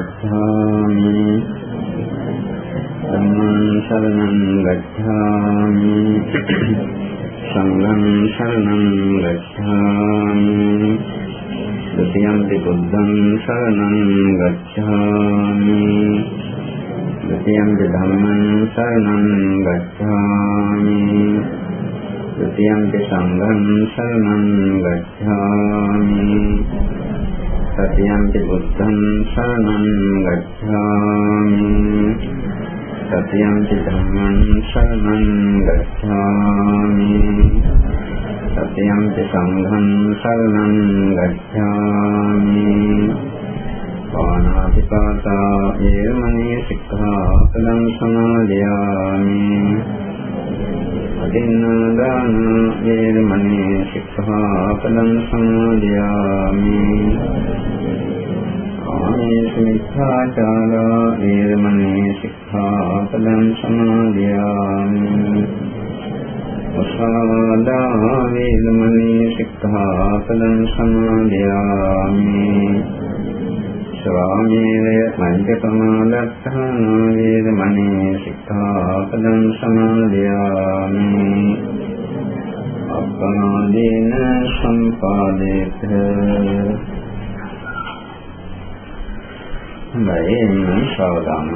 गच्छामि। धम्मं शरणं गच्छामि। सङ्गं शरणं गच्छामि। द्वितीयन्ति बुद्धं शरणं गच्छामि। द्वितीयन्ति धर्मं शरणं गच्छामि। द्वितीयन्ति सङ्घं शरणं गच्छामि। සතියම්පි බුද්ධං සරණං ගච්ඡාමි. සතියම්පි ධම්මං සරණං ගච්ඡාමි. සතියම්පි සංඝං සරණං ගච්ඡාමි. පාණාතිපාතා ඒමනේ සික්ඛාපදං සමාදියාමි. අදින්නාදාන ඒමනී සික්ඛාපදං සමාදියාමි. ආමේසුමිච්ඡාචාරා ඒමනී සික්ඛාපදං සමාදියාමි. සාදා වේදමණී සික්ඛාපදං සමාදියාමි. ස්වාමීය පංචකමාලත්තාන වේදමණී සික්ඛාපදං සමාදියාමි අප්පනාදීන සම්පාදේත। හොඳයි සාවධානව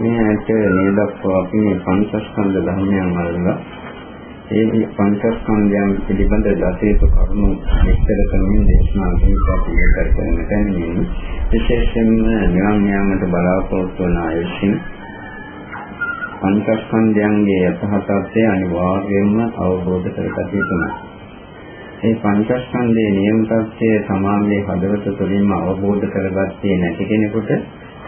මේ ඇට නේදක්වා අපි මේ පංචස්කන්ධ ධර්මයන් අරලා ඒ පංචස්කන්ධයන් පිළිබඳ දසේතු කරුණු විස්තර කරමින් දේශනා කිරීමට කරන තැනින් විශේෂයෙන්ම නිවන් යාමට බලාපොරොත්තු වන අය විසින් පංචස්කන්ධයන්ගේ යථාර්ථය අනිවාර්යයෙන්ම අවබෝධ කරගත යුතුයි. මේ පංචස්කන්ධයේ නියම තත්ත්වය සමාගයේ හදවත තුළින්ම අවබෝධ කරගත්තේ නැති කෙනෙකුට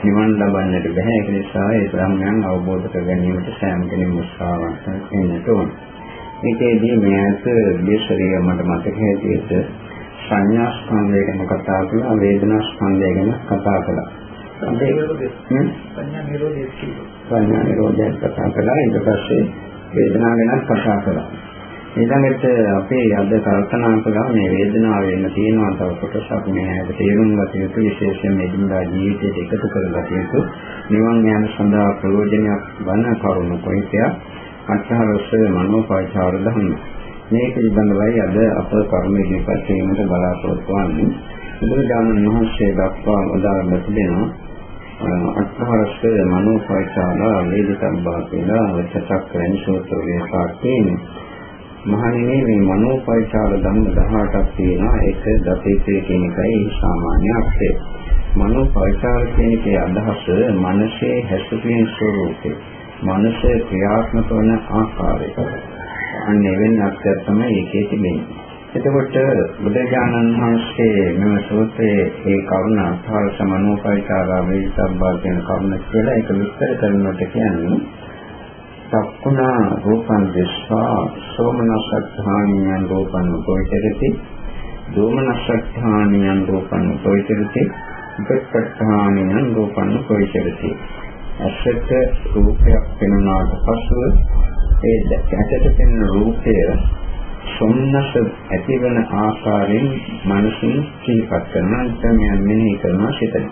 නිවන් ලබන්නට බෑ ඒක නිසා ඒ ධර්මයන් අවබෝධ කර ගැනීමට සෑම කෙනෙකුම උත්සාහවත් වෙන්නට ඕන. මේකේදී මේ ඇත දේශරිය මට මතක හැටියට සංඥා ස්කන්ධය ගැන කතා කළා වේදනා ස්කන්ධය ගැන කතා කළා. සංඥා නිරෝධය සංඥා නිරෝධය කතා කළා. ඊට පස්සේ වේදනාව ගැන කතා කළා. ඊළඟට අපි අද කල්පනා කළා මේ වේදනාව වෙන තියෙනවා තව කොටසක් මේ ඇයට තේරුම් ගත යුතු විශේෂයෙන් එදිනදා ජීවිතයට එකතු කරගත යුතු නිවන් යාම සඳහා ප්‍රයෝජනයක් වන කරුණු කොයිතයක් අටහරස මනෝපාචාර ධර්ම මේ පිළිබඳවයි අද අප කර්ම ඉදිරිපත් කිරීමට බලාපොරොත්තු වන්නේ බුදුරජාණන් වහන්සේ දක්වා උදාහරණ දෙනවා අටහරස මනෝපාචාර වේදිකබ්බා කියලා වචසක් වෙන සූත්‍රයේ පාඨයේ මහණෙනි මේ මනෝපයිචාර ධර්ම 18ක් තියෙනවා ඒක දසේතේ කියන එකයි සාමාන්‍ය අර්ථය. මනෝපයිචාර කියන එකේ අදහස මනසේ හැසිරීම ස්වરૂපේ. මනසේ ක්‍රියාත්මක වන ආකාරය. අන්න එවැනි අර්ථයක් තමයි ඒකේ තිබෙන්නේ. එතකොට බුදුජානන් වහන්සේ මෙම සූත්‍රයේ ඒ කරුණ අර්ථාර සමනෝපයිචාරා වේසබ්බා කියන කරුණ කියලා ඒක විස්තර කරනකොට කියන්නේ සක්කුණා රූපං දිස්වා සෝමනසත්ථානියන් රූපං උපවිචරති දෝමනසත්ථානියන් රූපං උපවිචරති උපච්ඡත්ථානියන් රූපං උපවිචරති ඇසට රූපයක් පෙනුනාට පසුව ඒ ඇසට පෙනෙන රූපය සොම්නස ඇතිවන ආකාරයෙන් මනසින් සිහිපත් කරනවා ඉතින් මෙනෙහි කරනවා සිතන.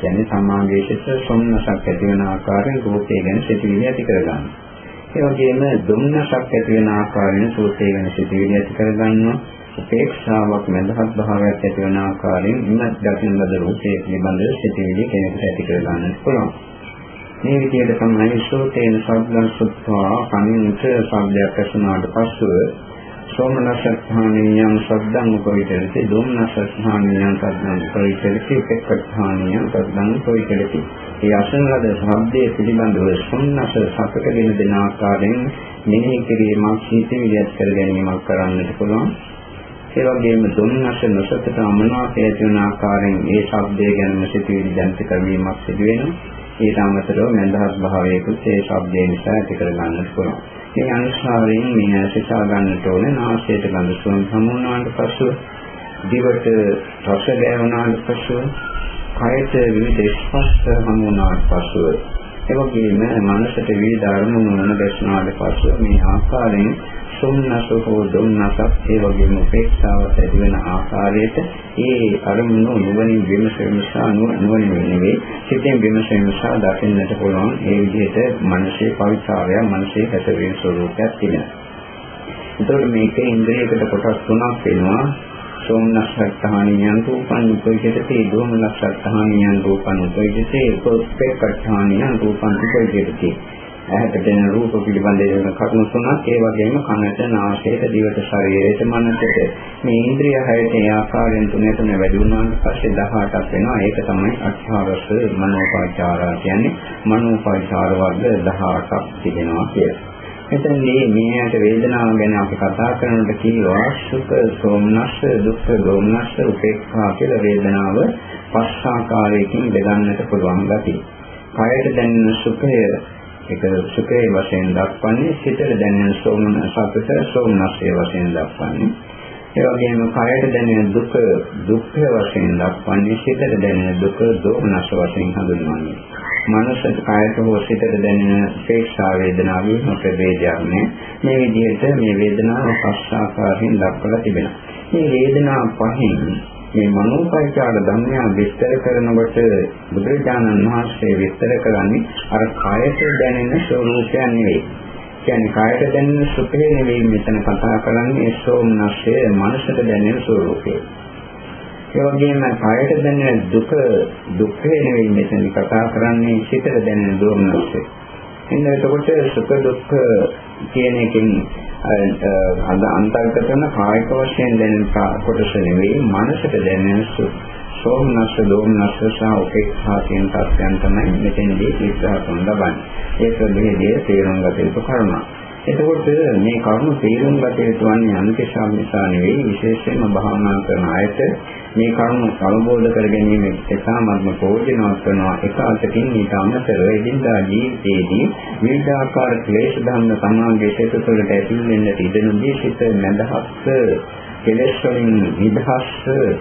කියන්නේ සමාගයේ සිට සොම්නසක් ඇති වෙන ආකාරයෙන් රූපය ගැන සිතිවිලි ඇති කරගන්නවා. ඒ වගේම දුම්නසක් ඇති වෙන ආකාරයෙන් සෝතේ වෙන සිටිවිලි ඇති කරගන්නවා. උපේක්ෂාවක් මඳහත් භාවයක් ඇති වෙන ආකාරයෙන් ඉමත් දකින්න ලද රූපේ පිළිබඳ සිටිවිලි කෙනෙකුට ඇති කරගන්නත් පුළුවන්. මේ විදිහට තමයි සෝතේන සබ්දං සුත්වා කනින්ච සබ්දයක් ඇසුනාට පස්සෙ සෝමනසත්ථානියං සද්දං උපවිතරති දුම්නසත්ථානියං සද්දං උපවිතරති පෙක්ඛත්ථානියං සද්දං උපවිතරති. ඒ අසන ලද ශබ්දයේ පිළිබඳව සොන්නස සතකගෙන දෙන ආකාරයෙන් මෙනෙහි කිරීමක් සීතවිලියත් කර ගැනීමක් කරන්නට පුළුවන්. ඒ වගේම දුම්නස නොසතට අමනාපය ඇති වන ආකාරයෙන් ඒ ශබ්දය ගැනම සිටිවිලි දැනිත කරවීමක් සිදු වෙනවා. ඊට අමතරව මඳහත් භාවයකුත් ඒ ශබ්දය නිසා ඇති කර ගන්නට පුළුවන්. ඒ අනුසාරයෙන් මේ සිතා ගන්නට ඕනේ නාසයට ගඳ සුවඳ සමුනාට පසු දිවට රස දැනුණාට පසු කයට විවිධ ස්පර්ශ හමුනාට පසු එවැගේම මනසට විවිධ අරමුණු වන දැස්නාට පසු මේ ආකාරයෙන් සොම්නස හෝ දුම්නසක් ඒ වගේම උපේක්ෂාවක් ඇති වෙන ආකාරයට ඒ අරමුණු නුවණින් විමසීම නිසා නුවණින් නෙවෙයි සිතෙන් විමසීම නිසා දකින්නට පුළුවන්. ඒ විදිහට මනසේ පවිචාරය මනසේ හැසිරීම ස්වરૂපයක් තිබෙනවා. එතකොට මේකේ ඉන්ද්‍රියකට කොටස් තුනක් වෙනවා. සෝමනස්සත්තානියන් රූපං උපයජිතේ දෝමනස්සත්තානියන් රූපං උපයජිතේ උපේක්ඛානියන් රූපං උපයජිතේ ඇහැට දෙන රූප පිළිබඳ කරුණු තුනක් ඒ වගේම කනට නාසයට දිවට ශරීරයට මනසට මේ ඉන්ද්‍රිය හයට ඒ ආකාරයෙන් තුනේ තුන වැඩි වුණාට පස්සේ 18ක් වෙනවා ඒක තමයි අට්ඨාරස මනෝපාචාරා කියන්නේ මනෝපාචාර වර්ග 18ක් තිබෙනවා කියලා. එතනදී මේකට වේදනාව ගැන අපි කතා කරනකොට කියනවා සුඛ සෝමනස්ස දුක්ඛ දෝමනස්ස උපේක්ඛා කියලා වේදනාව පස් ආකාරයකින් බෙදන්නට පුළුවන් ගතිය. කයට දැනෙන සුඛය ඒක සුඛයේ වශයෙන් දක්වන්නේ සිතට දැනෙන සෝමන සතුට සෝමනස්සේ වශයෙන් දක්වන්නේ. ඒ වගේම කයට දැනෙන දුක දුක්ඛ වශයෙන් දක්වන්නේ සිතට දැනෙන දුක දෝමනස්ස වශයෙන් හඳුන්වන්නේ. මනසට කයට හෝ සිතට දැනෙන ශේක්ෂා වේදනාවේ ප්‍රවේදයක් නෑ. මේ විදිහට මේ වේදනාව පස් ආකාරයෙන් දක්වලා තිබෙනවා. මේ වේදනා පහෙන් මේ මනෝපයිකාර ධර්මයන් විස්තර කරනකොට බුදුරජාණන් වහන්සේ විස්තර කරන්නේ අර කායයට දැනෙන ස්වરૂපයක් නෙවෙයි. කියන්නේ කායයට දැනෙන සුඛය නෙවෙයි මෙතන කතා කරන්නේ සෝමනස්ය මනසට දැනෙන ස්වરૂපය. ඒ වගේම කායයට දැනෙන දුක දුක්ඛය නෙවෙයි මෙතන කතා කරන්නේ සිතට දැනෙන දෝමනස්ය. එන්න එතකොට සුඛ දුක්ඛ කියන එකෙන් අද අන්තර්ගත වෙන කායික වශයෙන් දැනෙන කොටස නෙවෙයි මනසට දැනෙන සෝමනස්ස දෝමනස්ස සහ උපේක්ෂා කියන තත්යන් තමයි මෙතෙන්දී විස්තර කරන ලබන්නේ. ඒක දෙහිදී තේරුම් ගත යුතු කරුණක්. එතකොට මේ කරුණු තේරුම් ගත යුතු වන්නේ අනිකේශාව නිසා නෙවෙයි විශේෂයෙන්ම භාවනා කරන අයට මේ කරුණු අවබෝධ කර ගැනීම එසාමත්ම ප්‍රයෝජනවත් වෙනවා එක අතකින් ඊට අමතරව එදිනදා ජීවිතයේදී විවිධ ආකාර ක්ලේශ ධර්ම සමාගයේ සිත තුළට ඇතිව වෙන්නට ඉඩ නොදී සිත නැදහත් කෙලෙස් වලින් නිදහස්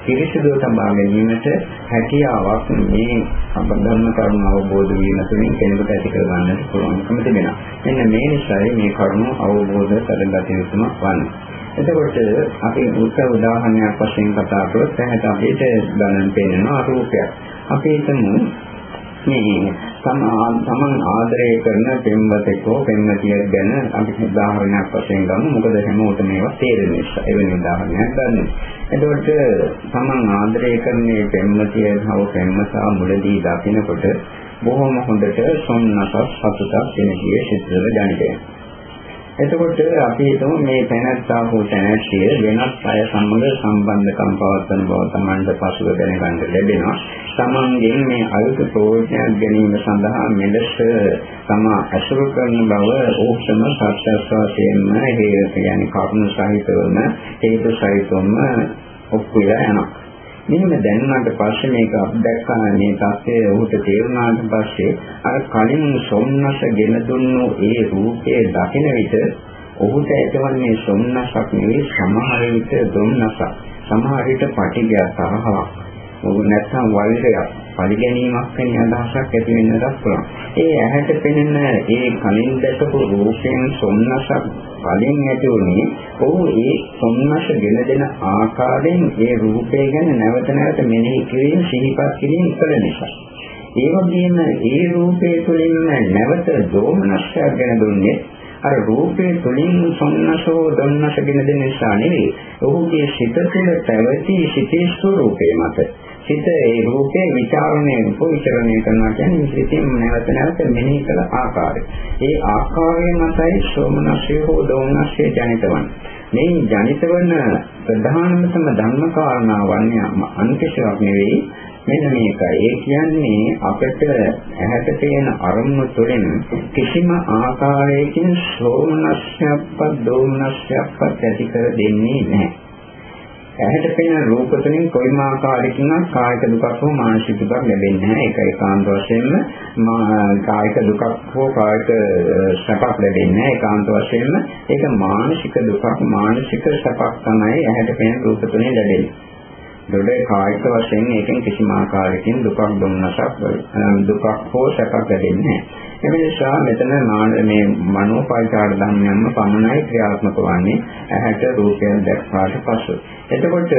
පිරිසිදු තබා ගැනීමට හැකියාවක් මේ සම්බන්ධන කරුණ අවබෝධ වීම තුළින් කෙනෙකුට ඇති කර ගන්නට පුළුවන්කම තිබෙනවා. මෙන්න මේ නිසායි මේ කරුණ අවබෝධ කරගත යුතුම වන්නේ. එතකොට අපි උත්ත උදාහරණයක් වශයෙන් කතා කරොත් පැහැට අපිට ගණන් පෙන්නනවා රූපයක්. අපි හිතමු මේ තමන් ආදරය කරන පෙම්වතෙකෝ පෙම්වතියක් ගැන අපි උදාහරණයක් වශයෙන් ගමු. මොකද හැමෝටම මේවා තේරෙන නිසා එවැනි උදාහරණයක් ගන්න. එතකොට තමන් ආදරය කරන පෙම්වතිය හව පෙම්වතා මුලදී දකිනකොට බොහොම හොඳට සොම්නසක් සතුටක් එනදී සිත්වල දැනෙනවා. එතකොට අපි හිතමු මේ තැනත්තා හෝ තැනැත්තිය වෙනත් අය සමග සම්බන්ධකම් පවත්වන බව Tamanට පසුව දැනගන්න ලැබෙනවා. Tamanගෙන් මේ අලුත් ප්‍රයෝජනයක් ගැනීම සඳහා මෙලෙස තමා අසුරු කරන බව ඕක්ෂම සත්‍යස්වාදයෙන්ම හේතු කියන්නේ කරුණ සහිතවම හේතු සහිතවම ඔප්පුලා යනවා. මෙහෙම දැනුණාට පස්සේ මේක අත්දැක්කම මේ தත්ත්වය ඔහුට තේරුණාට පස්සේ අර කලින් සොම්නස ගෙන දුන්නු ඒ රූපයේ දකින විට ඔහුට ඇතිවන්නේ සොම්නසක් නෙවෙයි සමහර විට දුම්නසක්. සමහර විට පටිඝය තරහවක්. ඔහු නැත්තම් වෛරයක් පරිගැනීමක් වෙන අදහසක් ඇති වෙන්නත් පුළුවන්. ඒ ඇහැට පෙනෙන ඒ කලින් දැකපු රූපයෙන් සොම්නසක් කලින් ඇති වුණේ ඔහු ඒ සොම්නස ගෙන දෙන ආකාරයෙන් ඒ රූපය ගැන නැවත නැවත මෙනෙහි කිරීම සිහිපත් කිරීම කළ නිසා. ඒ වගේම ඒ රූපය තුළින්ම නැවත දෝමනස්යක් ගැන දුන්නේ අර රූපේ තුලින් සොන්නසෝ දොන්නසගෙන දෙන නිසා නෙවෙයි. ඔහුගේ සිත තුළ පැවති සිතේ ස්වરૂපේ මත. සිත ඒ රූපේ විචාරණය උපවිචරණය කරනවා කියන්නේ සිතින් නැවත නැවත මෙනෙහි කළ ආකාරය. ඒ ආකාරය මතයි සෝමනස්ය හෝ දෝමනස්ය ජනිතවන්නේ. මේ ජනිත වන ප්‍රධානම ධර්ම කාරණා වන්නේ අන්තිශයක් නෙවෙයි මෙන්න මේකයි. ඒ කියන්නේ අපිට ඇහැට පේන අරමුණු තුළින් කිසිම ආකාරයකින් සෝමනස්යක්වත් දෝමනස්යක්වත් ඇති කර දෙන්නේ නැහැ. ඇහැට පෙනෙන රූප තුළින් කොයිම ආකාරයකින්වත් කායික දුකක් හෝ මානසික දුකක් ලැබෙන්නේ නැහැ. ඒක ඒකාන්ත වශයෙන්ම කායික දුකක් හෝ කායික සැපක් ලැබෙන්නේ නැහැ. ඒකාන්ත වශයෙන්ම ඒක මානසික දුකක් මානසික සැපක් තමයි ඇහැට පෙනෙන රූප තුළින් ලැබෙන්නේ. දොඩ කායික වශයෙන් ඒකෙන් කිසිම ආකාරයකින් දුකක් දුන්නසක් දුකක් හෝ සැපක් ලැබෙන්නේ නැහැ. ඒ නිසා මෙතන මේ මනෝපයිචාර ධර්මයන්ම පමණයි ක්‍රියාත්මක වන්නේ ඇහැට රූපයෙන් දැක්වාට පසු. එතකොට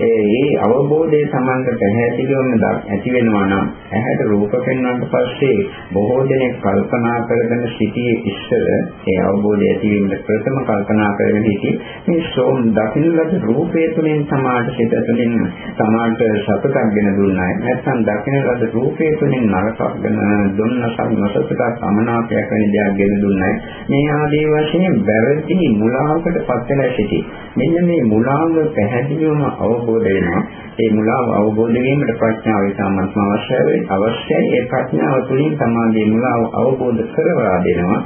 ඒ අවබෝධයේ සමන්ත පැහැදිලිවම ඇති වෙනවා නම් ඇහැට රූප පෙන්වන්නට පස්සේ බොහෝ දෙනෙක් කල්පනා කරගෙන සිටියේ ඉස්සර ඒ අවබෝධය ඇතිවීමට ප්‍රථම කල්පනා කරගෙන සිටි මේ සෝම් දකින්න ලද රූපය තුළින් සමාජ සිත තුළින් සමාජ සතුටක් ගෙන දුන්නයි නැත්නම් දකින්න ලද රූපය තුළින් නරකක් ගෙන දුන්නසක් නොසතුටක් අමනාපයක් වෙන දෙයක් ගෙන දුන්නයි. මේ ආදී වශයෙන් වැරදි මුලාවකට පත් වෙලා සිටි. මෙන්න මේ මුලාව පැහැදිලිවම අවබෝධ වෙනවා. ඒ මුලාව අවබෝධ වීමට ප්‍රඥාව ඉතාමත්ම අවශ්‍යයි අවශ්‍යයි. ඒ ප්‍රඥාව තුළින් තමයි මුලාව අවබෝධ කරවලා දෙනවා.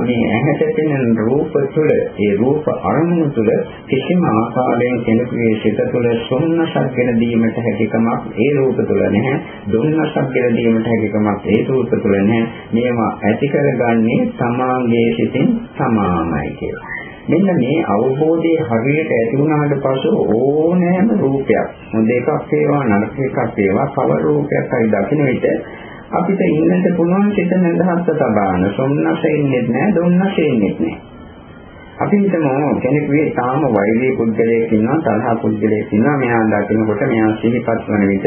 මේ ඇහැට පෙනෙන රූප තුළ ඒ රූප අරමුණු තුළ කිසිම ආකාරයෙන් කෙනෙකුගේ සිත තුළ සොම්නසක් ගෙන දීමට හැකියාවක් ඒ රූප තුළ නැහැ. දුන්නසක් ගෙන දීමට හැකියාවක් ඒ රූප තුළ නැහැ. මේවා ඇති කරගන්නේ තමාගේ සිතින් තමාමයි කියලා. මෙන්න මේ අවබෝධයේ හරියට ඇති වුණාට පසු ඕනෑම රූපයක් හොඳ එකක් වේවා නරක එකක් වේවා කවර රූපයක් හරි දකින්න විට අපිට ඉන්නට පුළුවන් සිත නැදහත් තබාන සොම්නසෙන්නේ නැහැ දුන්නසෙන්නේ නැහැ අපි හිතමු කෙනෙකුගේ තාම වෛරී පුද්ගලයෙක් ඉන්නවා තරහ පුද්ගලයෙක් ඉන්නවා. මෙයා දකිනකොට මෙයා සිහිපත් වන විට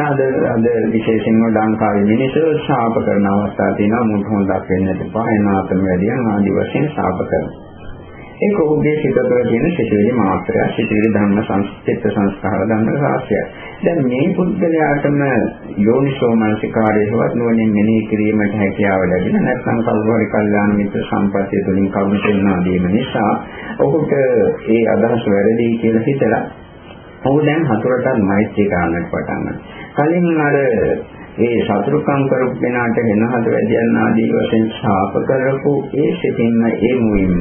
අද අද විශේෂයෙන්ම ලංකාවේ මිනිස්සු ශාප කරන අවස්ථා තියෙනවා. මුත් හොඳක් වෙන්නට එපා. එනාතම වැඩියන් ආදි වශයෙන් ශාප කරනවා. ඒක ඔහුගේ සිත තුළ තියෙන සිතිවිලි මාත්‍රය, සිතිවිලි ධර්ම සංස්කෘත සංස්කාර ධර්ම රාශිය. දැන් මේ පුද්ගලයාටම යෝනිසෝ මනසිකාරයේවත් නුවණින් මෙනෙහි කිරීමට හැකියාව ලැබෙන නැත්නම් කල්වරි කල්යාණ මිත්‍ර සම්පත්තිය තුළින් කරුණ තේරුණා දීම නිසා ඔහුට ඒ අදහස් වැරදි කියලා හිතලා ඔහු දැන් හතුරටත් මෛත්‍රී කරන්නට පටන් කලින් අර ඒ සතුරුකම් කරපු කෙනාට වෙනහද වැඩියන් ආදී වශයෙන් ශාප කරපු ඒ සිතින්ම ඒ මුවින්ම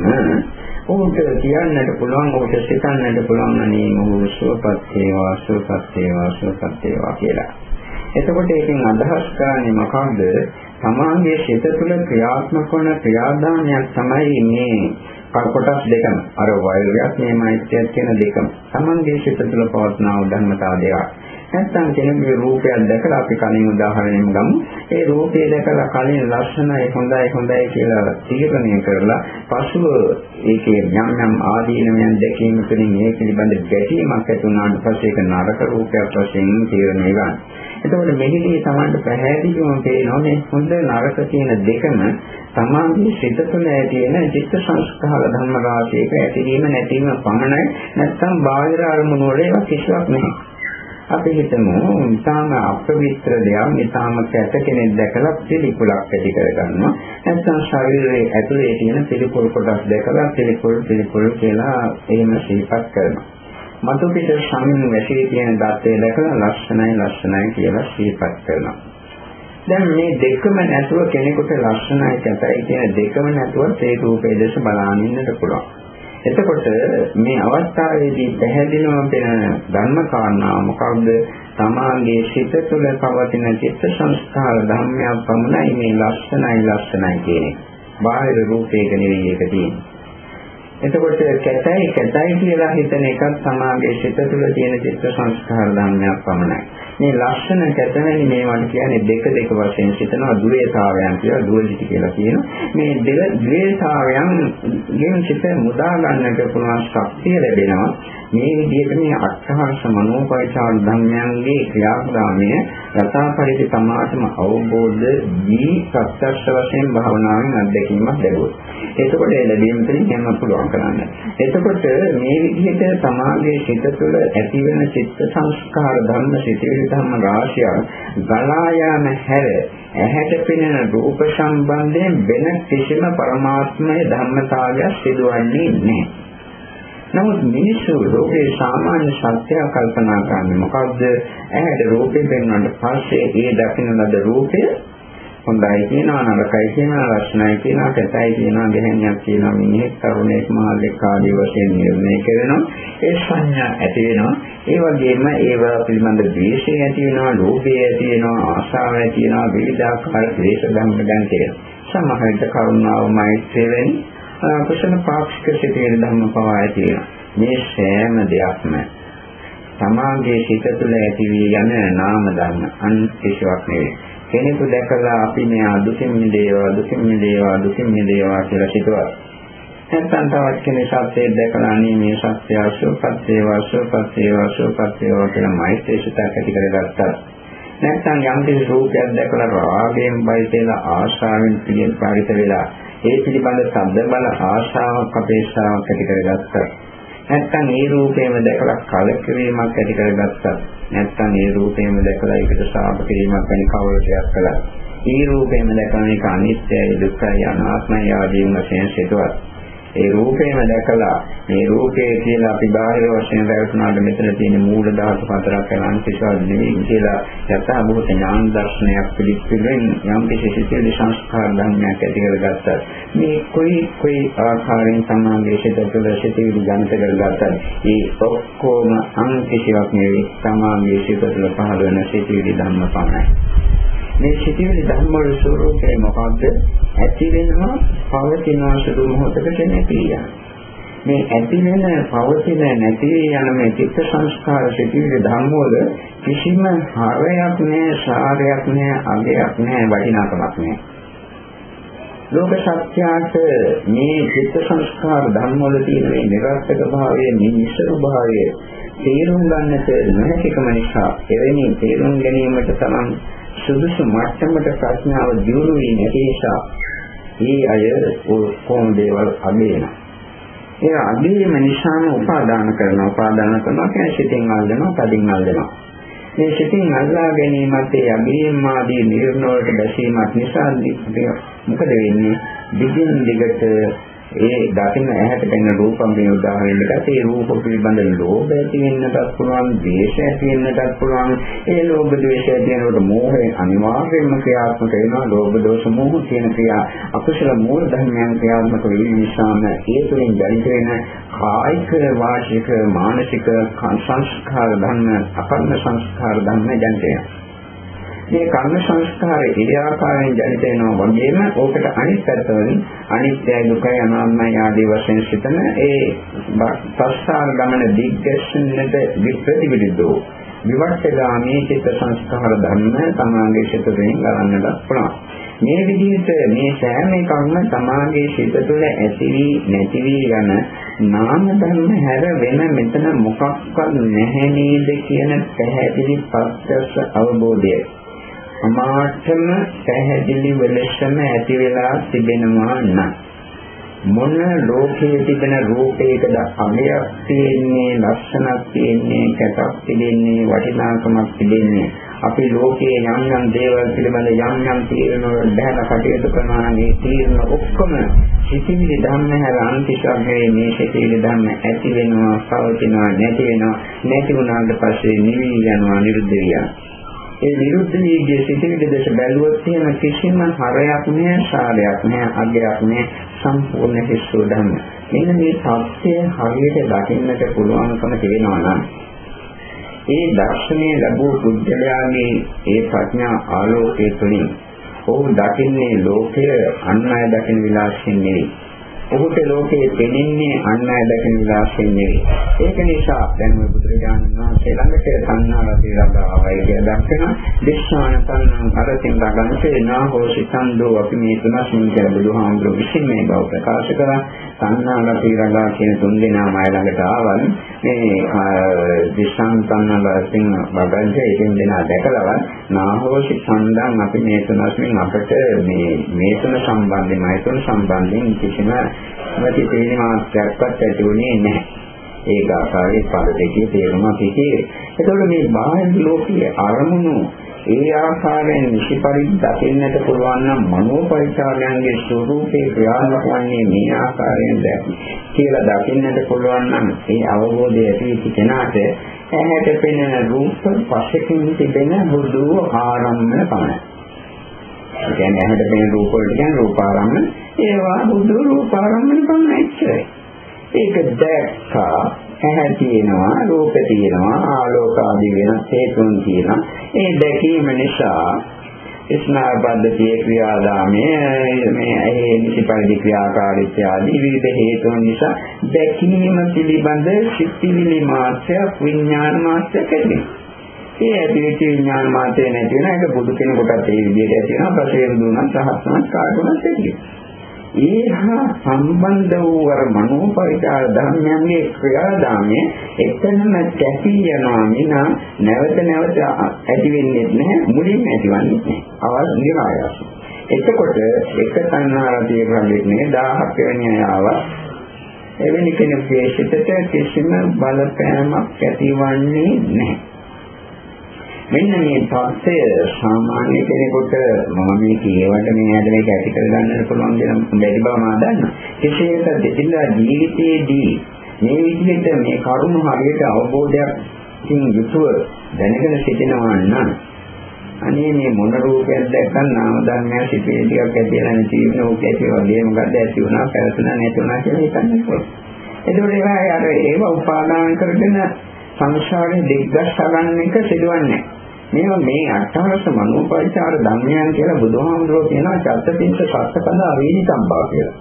ඔහුට කියන්නට පුළුවන් ඔහුට සිතන්නට පුළුවන් අනේ මොහු සුවපත් වේවා සුවපත් වේවා සුවපත් වේවා කියලා. එතකොට ඒකෙන් අදහස් කරන්නේ මොකක්ද? තමාගේ සිත තුළ ක්‍රියාත්මක වන ක්‍රියාදාමයක් තමයි මේ කොටස් දෙකම. අර වෛරයක් මේ මෛත්‍රියක් කියන දෙකම. තමන්ගේ සිත තුළ පවත්නා ධර්මතාව දෙකක්. නැත්නම් කෙනෙකුගේ රූපයක් දැකලා අපි කලින් උදාහරණයක් ගමු. ඒ රූපය දැකලා කලින් ලස්සනයි හොඳයි හොඳයි කියලා තීරණය කරලා පසුව ඒකේ යම් යම් ආදීනමයන් දැකීම තුළින් ඒ පිළිබඳ ගැටීමක් ඇති වුණාට පස්සේ ඒක නරක රූපයක් වශයෙන් තීරණය ගන්න. එතකොට මෙහිදී Tamanට පැහැදිලිවම පේනවා මේ හොඳ නරක කියන දෙකම තමාගේ සිත තුළ ඇතිවෙන චිත්ත සංස්කාර ධර්ම රාශියක ඇතිවීම නැතිවීම පමණයි නැත්නම් බාහිර අරමුණු වල ඒවා කිසිවක් නැහැ. අපි හිතමු ඊටාම අපවිත්‍ර දෙයක් ඊටාම කැත කෙනෙක් දැකලා පිළිකුලක් ඇති කරගන්නවා. නැත්නම් ශරීරයේ ඇතුලේ තියෙන පිළිකුල් කොටස් දැකලා පිළිකුල් පිළිකුල් කියලා එහෙම සිහිපත් කරනවා. මතු පිට සමින් වැසී තියෙන දත්තේ දැකලා ලක්ෂණයි ලක්ෂණයි කියලා සිහිපත් කරනවා. දැන් මේ දෙකම නැතුව කෙනෙකුට ලක්ෂණයි කැතයි කියන දෙකම නැතුව ඒ රූපේ දැස බලාගෙන ඉන්නට පුළුවන්. එතකොට මේ අවස්ථාවේදී පැහැදිලිවම වෙන ධර්ම කාරණා මොකක්ද? තමාගේ සිත තුළ පවතින චිත්ත සංස්කාර ධර්මයක් පමණයි මේ ලක්ෂණයි ලක්ෂණයි කියන්නේ. බාහිර රූපයක නෙවෙයි ඒක තියෙන්නේ. එතකොට කැතයි කැතයි කියලා හිතන එකක් සමාගයේ සිත තුළ තියෙන චිත්ත සංස්කාර ධර්මයක් පමණයි. මේ ලක්ෂණ කැතවැනි මේවට කියන්නේ දෙක දෙක වශයෙන් සිතනවා ද්වේතාවයන් කියලා දුවලිටි කියලා කියනවා. මේ දෙක ද්වේතාවයන් ගෙන් සිත මුදා ගන්නට පුළුවන් ශක්තිය ලැබෙනවා. මේ විදිහට මේ අට්ඨහංස මනෝපරිචාර ධර්මයන්ගේ ක්‍රියාදාමය යථාපරිදි තමාටම අවබෝධ වී ප්‍රත්‍යක්ෂ වශයෙන් භාවනාවෙන් අත්දැකීමක් ලැබුවා. එතකොට ඒ ලැබීම තුළින් යන්න පුළුවන් කරන්න. එතකොට මේ විදිහට තමාගේ සිත තුළ ඇතිවෙන චිත්ත සංස්කාර ධර්ම සිටිවිලි ධර්ම රාශියක් ගලා යාම හැර ඇහැට පෙනෙන රූප සම්බන්ධයෙන් වෙන කිසිම පරමාත්මය ධර්මතාවයක් සිදුවන්නේ නැහැ. නමුත් මිනිස්සු ලෝකේ සාමාන්‍ය සත්‍ය කල්පනා කරන්නේ මොකද්ද? ඇහැට රූපේ පෙන්වන්නට පස්සේ ඒ දකින්න ලද රූපය හොඳයි කියනවා නරකයි කියනවා ලක්ෂණයි කියනවා කැතයි කියනවා ගැහණියක් කියනවා මිනිහෙක් තරුණයෙක් මහල්ලෙක් ආදී වශයෙන් නිර්ණය කරනවා. ඒ සංඥා ඇති වෙනවා. ඒ වගේම ඒවා පිළිබඳ ද්වේෂය ඇති වෙනවා ලෝභය ඇති වෙනවා ආශාව ඇති වෙනවා විවිධාකාර ද්වේෂ ධර්ම දැන් තියෙනවා සමහර විට කරුණාව මෛත්‍රිය වෙන්නේ කුසල පාක්ෂික සිතේ ධර්ම පවා ඇති මේ සෑම දෙයක්ම සමාගයේ සිත තුළ ඇති වී යන නාම ධර්ම අන් කිසිවක් නෙවෙයි. කෙනෙකු දැකලා අපි මෙයා දුකින් මිදේවා දුකින් මිදේවා දුකින් මිදේවා කියලා හිතුවා. නැත්නම් තවත් කෙනෙක් සත්‍යය දැකලා අනේ මේ සත්‍ය අසෝපත් වේවා අසෝපත් වේවා අසෝපත් වේවා කියලා මෛත්‍රී සිතක් ඇති කරගත්තා. නැත්නම් යම් කිසි රූපයක් දැකලා රාගයෙන් බයිතේලා ආශාවෙන් පිළින් පාරිත වෙලා ඒ පිළිබඳ සද්ද බල ආශාවක් අපේක්ෂාවක් ඇති කරගත්තා. නැත්නම් ඒ රූපේම දැකලා කලකිරීමක් ඇති කරගත්තා. නැත්නම් ඒ රූපේම දැකලා ඒකට සාප කිරීමක් වැනි කවරයක් කළා. ඒ රූපේම දැකලා මේක අනිත්‍යයි දුක්ඛයි අනාත්මයි ආදී වශයෙන් සිතුවත් ඒ රූපේම දැකලා මේ රූපේ කියලා අපි බාහිර වශයෙන් වැටුණාට මෙතන තියෙන මූල ධාතු හතරක් යන කිසිවක් නෙවෙයි කියලා යථා භූත ඥාන දර්ශනයක් පිළිපිළිවෙන් යම් කිසි සිතිවිලි සංස්කාර ධර්මයක් ඇති කරගත්තා. මේ කොයි කොයි ආකාරයෙන් සමාගයේ සිට තුළ සිතිවිලි ජනිත කරගත්තා. ඒ ඔක්කොම අං කිසිවක් නෙවෙයි සමාගයේ සිට තුළ පහළ වෙන සිතිවිලි ධර්ම පමණයි. මේ සිතිවිලි ධර්ම වල ස්වરૂපය මොකක්ද? ඇති වෙනවා පවතිනවා සුදු මොහොතකට නැති යනවා. මේ ඇති වෙන පවතින නැති යන මේ චිත්ත සංස්කාර සිටිවිලි ධර්ම වල කිසිම හරයක් නැහැ, සාරයක් නැහැ, අගයක් නැහැ, වටිනාකමක් නැහැ. ලෝක සත්‍යයට මේ චිත්ත සංස්කාර ධර්ම වල තියෙන මේ නිර්ර්ථක භාවය, නිමිෂ්ඨ භාවය තේරුම් ගන්නට නොහැකිකම නිසා එවැනි තේරුම් ගැනීමට තරම් සුදුසු මට්ටමට ප්‍රඥාව දියුණු වී නැති නිසා මේ අය කොහොම දේවල් අගේනවා. ඒ අගේම නිසාම උපාදාන කරනවා. උපාදාන කරනවා කියන්නේ සිතින් අල්ලනවා, තදින් අල්ලනවා. මේ සිතින් අල්ලා ගැනීමත් ඒ අගේම ආදී නිර්ණය වලට බැසීමක් නිසා මොකද වෙන්නේ? දිගින් දිගට ඒ දකින්න ඇහැට පෙනෙන රූපම් මේ උදාහරණයකට ඒ රූප පිළිබඳ ලෝභය තියෙන්නටත් පුළුවන්, ද්වේෂය තියෙන්නටත් පුළුවන්. ඒ ලෝභ ද්වේෂය තියෙනකොට මෝහය අනිවාර්යයෙන්ම ක්‍රියාත්මක වෙනවා. ලෝභ දෝෂ මෝහ කියන ක්‍රියා අකුසල මූල ධර්මයන් ක්‍රියාත්මක වීම නිසාම ඒ තුළින් ජනිත වෙන කායික, වාචික, මානසික සංස්කාර ධර්ම, අපන්න සංස්කාර ධර්ම ජනිත වෙනවා. මේ කර්ම සංස්කාරය ඒ ආකාරයෙන් ජනිත වෙනවා වගේම ඕකට අනිත් පැත්තවලින් අනිත්‍යයි දුකයි අනාත්මයි ආදී වශයෙන් සිතන ඒ පස්සාර ගමන දිග්ගැස්සෙන්නට විප්‍රතිවිරුද්ධෝ විවර්තගාමී චිත්ත සංස්කාර ධර්ම තමාගේ සිතෙන් ගලන්නට පුළුවන්. මේ විදිහට මේ සෑම එකක්ම තමාගේ සිත තුළ ඇති වී නැති වී යන නාම ධර්ම හැර වෙන මෙතන මොකක්වත් නැහැ නේද කියන පැහැදිලි පස්සස් අවබෝධයයි. අමාටම පැහැදිලි වෙලෙසම ඇති වෙලා තිබෙනවා නම් මොන ලෝකයේ තිබෙන රූපයකද අගයක් තියෙන්නේ ලක්ෂණක් තියෙන්නේ කැතක් තිබෙන්නේ වටිනාකමක් තිබෙන්නේ? අපි ලෝකයේ යම් යම් දේවල් පිළිබඳ යම් යම් තීරණ වල බහැලා කටයුතු කරනවා මේ තීරණ ඔක්කොම සිතිවිලි ධර්ම හැර අන්තිශක් නෙවෙයි මේ සිතිවිලි ධර්ම ඇති වෙනවා පවතිනවා නැති වෙනවා. නැති වුණාට පස්සේ නිවි යනවා නිරුද්ධ වෙනවා. ඒ විරුද්ධ වීගේ සිටිවිද දැස බැලුවොත් තියෙන කිසිම හරයක් නෑ, සාරයක් නෑ, අගයක් නෑ, සම්පූර්ණ හිස්සෝ ධර්ම. මෙන්න මේ සත්‍යය හරියට දකින්නට පුළුවන්කම තියෙනවා නම් ඒ දර්ශනය ලැබූ පුද්ගලයාගේ ඒ ප්‍රඥා ආලෝකයේ තුලින් ඔහු දකින්නේ ලෝකය අන් අය දකින විලාසයෙන් නෙවෙයි. ඔහුට ලෝකයේ පෙනෙන්නේ අන් අය දකින විලාසයෙන් නෙවෙයි. ඒක නිසා දැන් මේ බුදුරජාණන් වහන්සේ ළඟට සංනාරදී ලබාවයි කියලා දක්වන දිස්සාන සංනම් අරතින් ගන්නසේ නාහෝසි සම්දෝ අපි මේ තුනස්මින් කියලා බුදුහාමුදුරුවෝ විසින් මේ බව ප්‍රකාශ කරා. සංනාරදී රඟා කියන තුන් දෙනාම අය ළඟට ආවන් මේ දිස්සාන සංනාරතින් බබන්සේ ඉතින් දෙනා දැකලවත් නාහෝසි සම්දන් අපි මේ තුනස්මින් අපිට මේ මේ තුන සම්බන්ධයෙන් මේ තුන සම්බන්ධයෙන් කිසිම නැති තේරෙන මාත්‍රයක්වත් ඇති වුණේ නැහැ. ඒක ආකාරයේ පද දෙකේ තේරුම පිටේ. එතකොට මේ බාහිර ලෝකයේ අරමුණු ඒ ආකාරයෙන් නිසි පරිදි දකින්නට පුළුවන් නම් මනෝ පරිචාරයන්ගේ ස්වરૂපේ ක්‍රියාත්මක වන්නේ මේ ආකාරයෙන් දැක්ක කියලා දකින්නට පුළුවන් නම් ඒ අවබෝධය ඇති කෙනාට ඇහැට පෙනෙන රූප පසකින් තිබෙන බුදු ආරම්මන පමණයි. ඒ කියන්නේ ඇහැට පෙනෙන රූප වලට කියන රූපාරම්මන ඒවා බුදු රූපාරම්මන පමණයි. ඒක දැක්කා ඇහැ තියෙනවා රූප තියෙනවා ආලෝක ආදී වෙන හේතුන් තියෙනවා. ඒ දැකීම නිසා ස්නායබද්ධතිය ක්‍රියාදාමයේ මේ ඇහි නිසිපරිදි ක්‍රියාකාරීත්වය ආදී විවිධ හේතුන් නිසා දැකීම පිළිබඳ සිතිවිලි මාත්‍රයක් විඥාන මාත්‍රයක් ඇතිවෙනවා. ඒ ඇතිවෙච්ච විඥාන මාත්‍රේ නැති වෙන එක බුදු කෙනෙකුටත් ඒ විදිහට ඇති වෙනවා. පසේරු දුන්නත් රහත්නත් කාටුණත් ඇති ඒහා සම්බන්ධ වූ අර මනෝපරිචාර ධර්මයන්ගේ ක්‍රියාදාමයේ එතනම කැපී යනවා විනා නැවත නැවත ඇති වෙන්නේ නැහැ මුලින්ම ඇතිවන්නේ නැහැ. අවල් නිරායස. එතකොට එක සංහාරතිය ප්‍රමේයනේ 1000ක් වෙනි අය ආවා එවැනි කෙනෙකුගේ සිතට කිසිම බලපෑමක් ඇතිවන්නේ නැහැ. මෙන්න මේ தත්ය සාමාන්‍ය කෙනෙකුට මම මේ කියවට මේ ඇද මේක ඇති කරගන්නට පුළුවන් දෙන බැරි බව මම දන්නවා. කෙසේද දෙතිලා ජීවිතයේදී මේ විදිහට මේ කරුණ හරියට අවබෝධයක්කින් යුතුව දැනගෙන සිටිනවා නම් අනේ මේ මොන රූපයක් දැක්කම නාම ධර්මයක් සිටේ ටිකක් ඇදලා නැති වෙන ඕක ඇති වගේ මොකද ඇති වුණා පැවතුණා නැති වුණා කියලා හිතන්නේ කොහොමද? ඒකෝට ඒවා අර ඒව උපාදාන කරගෙන සංසාරේ දිග්ගස් ගන්න එක සිදුවන්නේ මේවා මේ අටහරස මනෝපරිචාර ධර්මයන් කියලා බුදුහාමුදුරුවෝ කියනවා චත්තපින්ස සත්කඳ අවේනිකම්බා කියලා.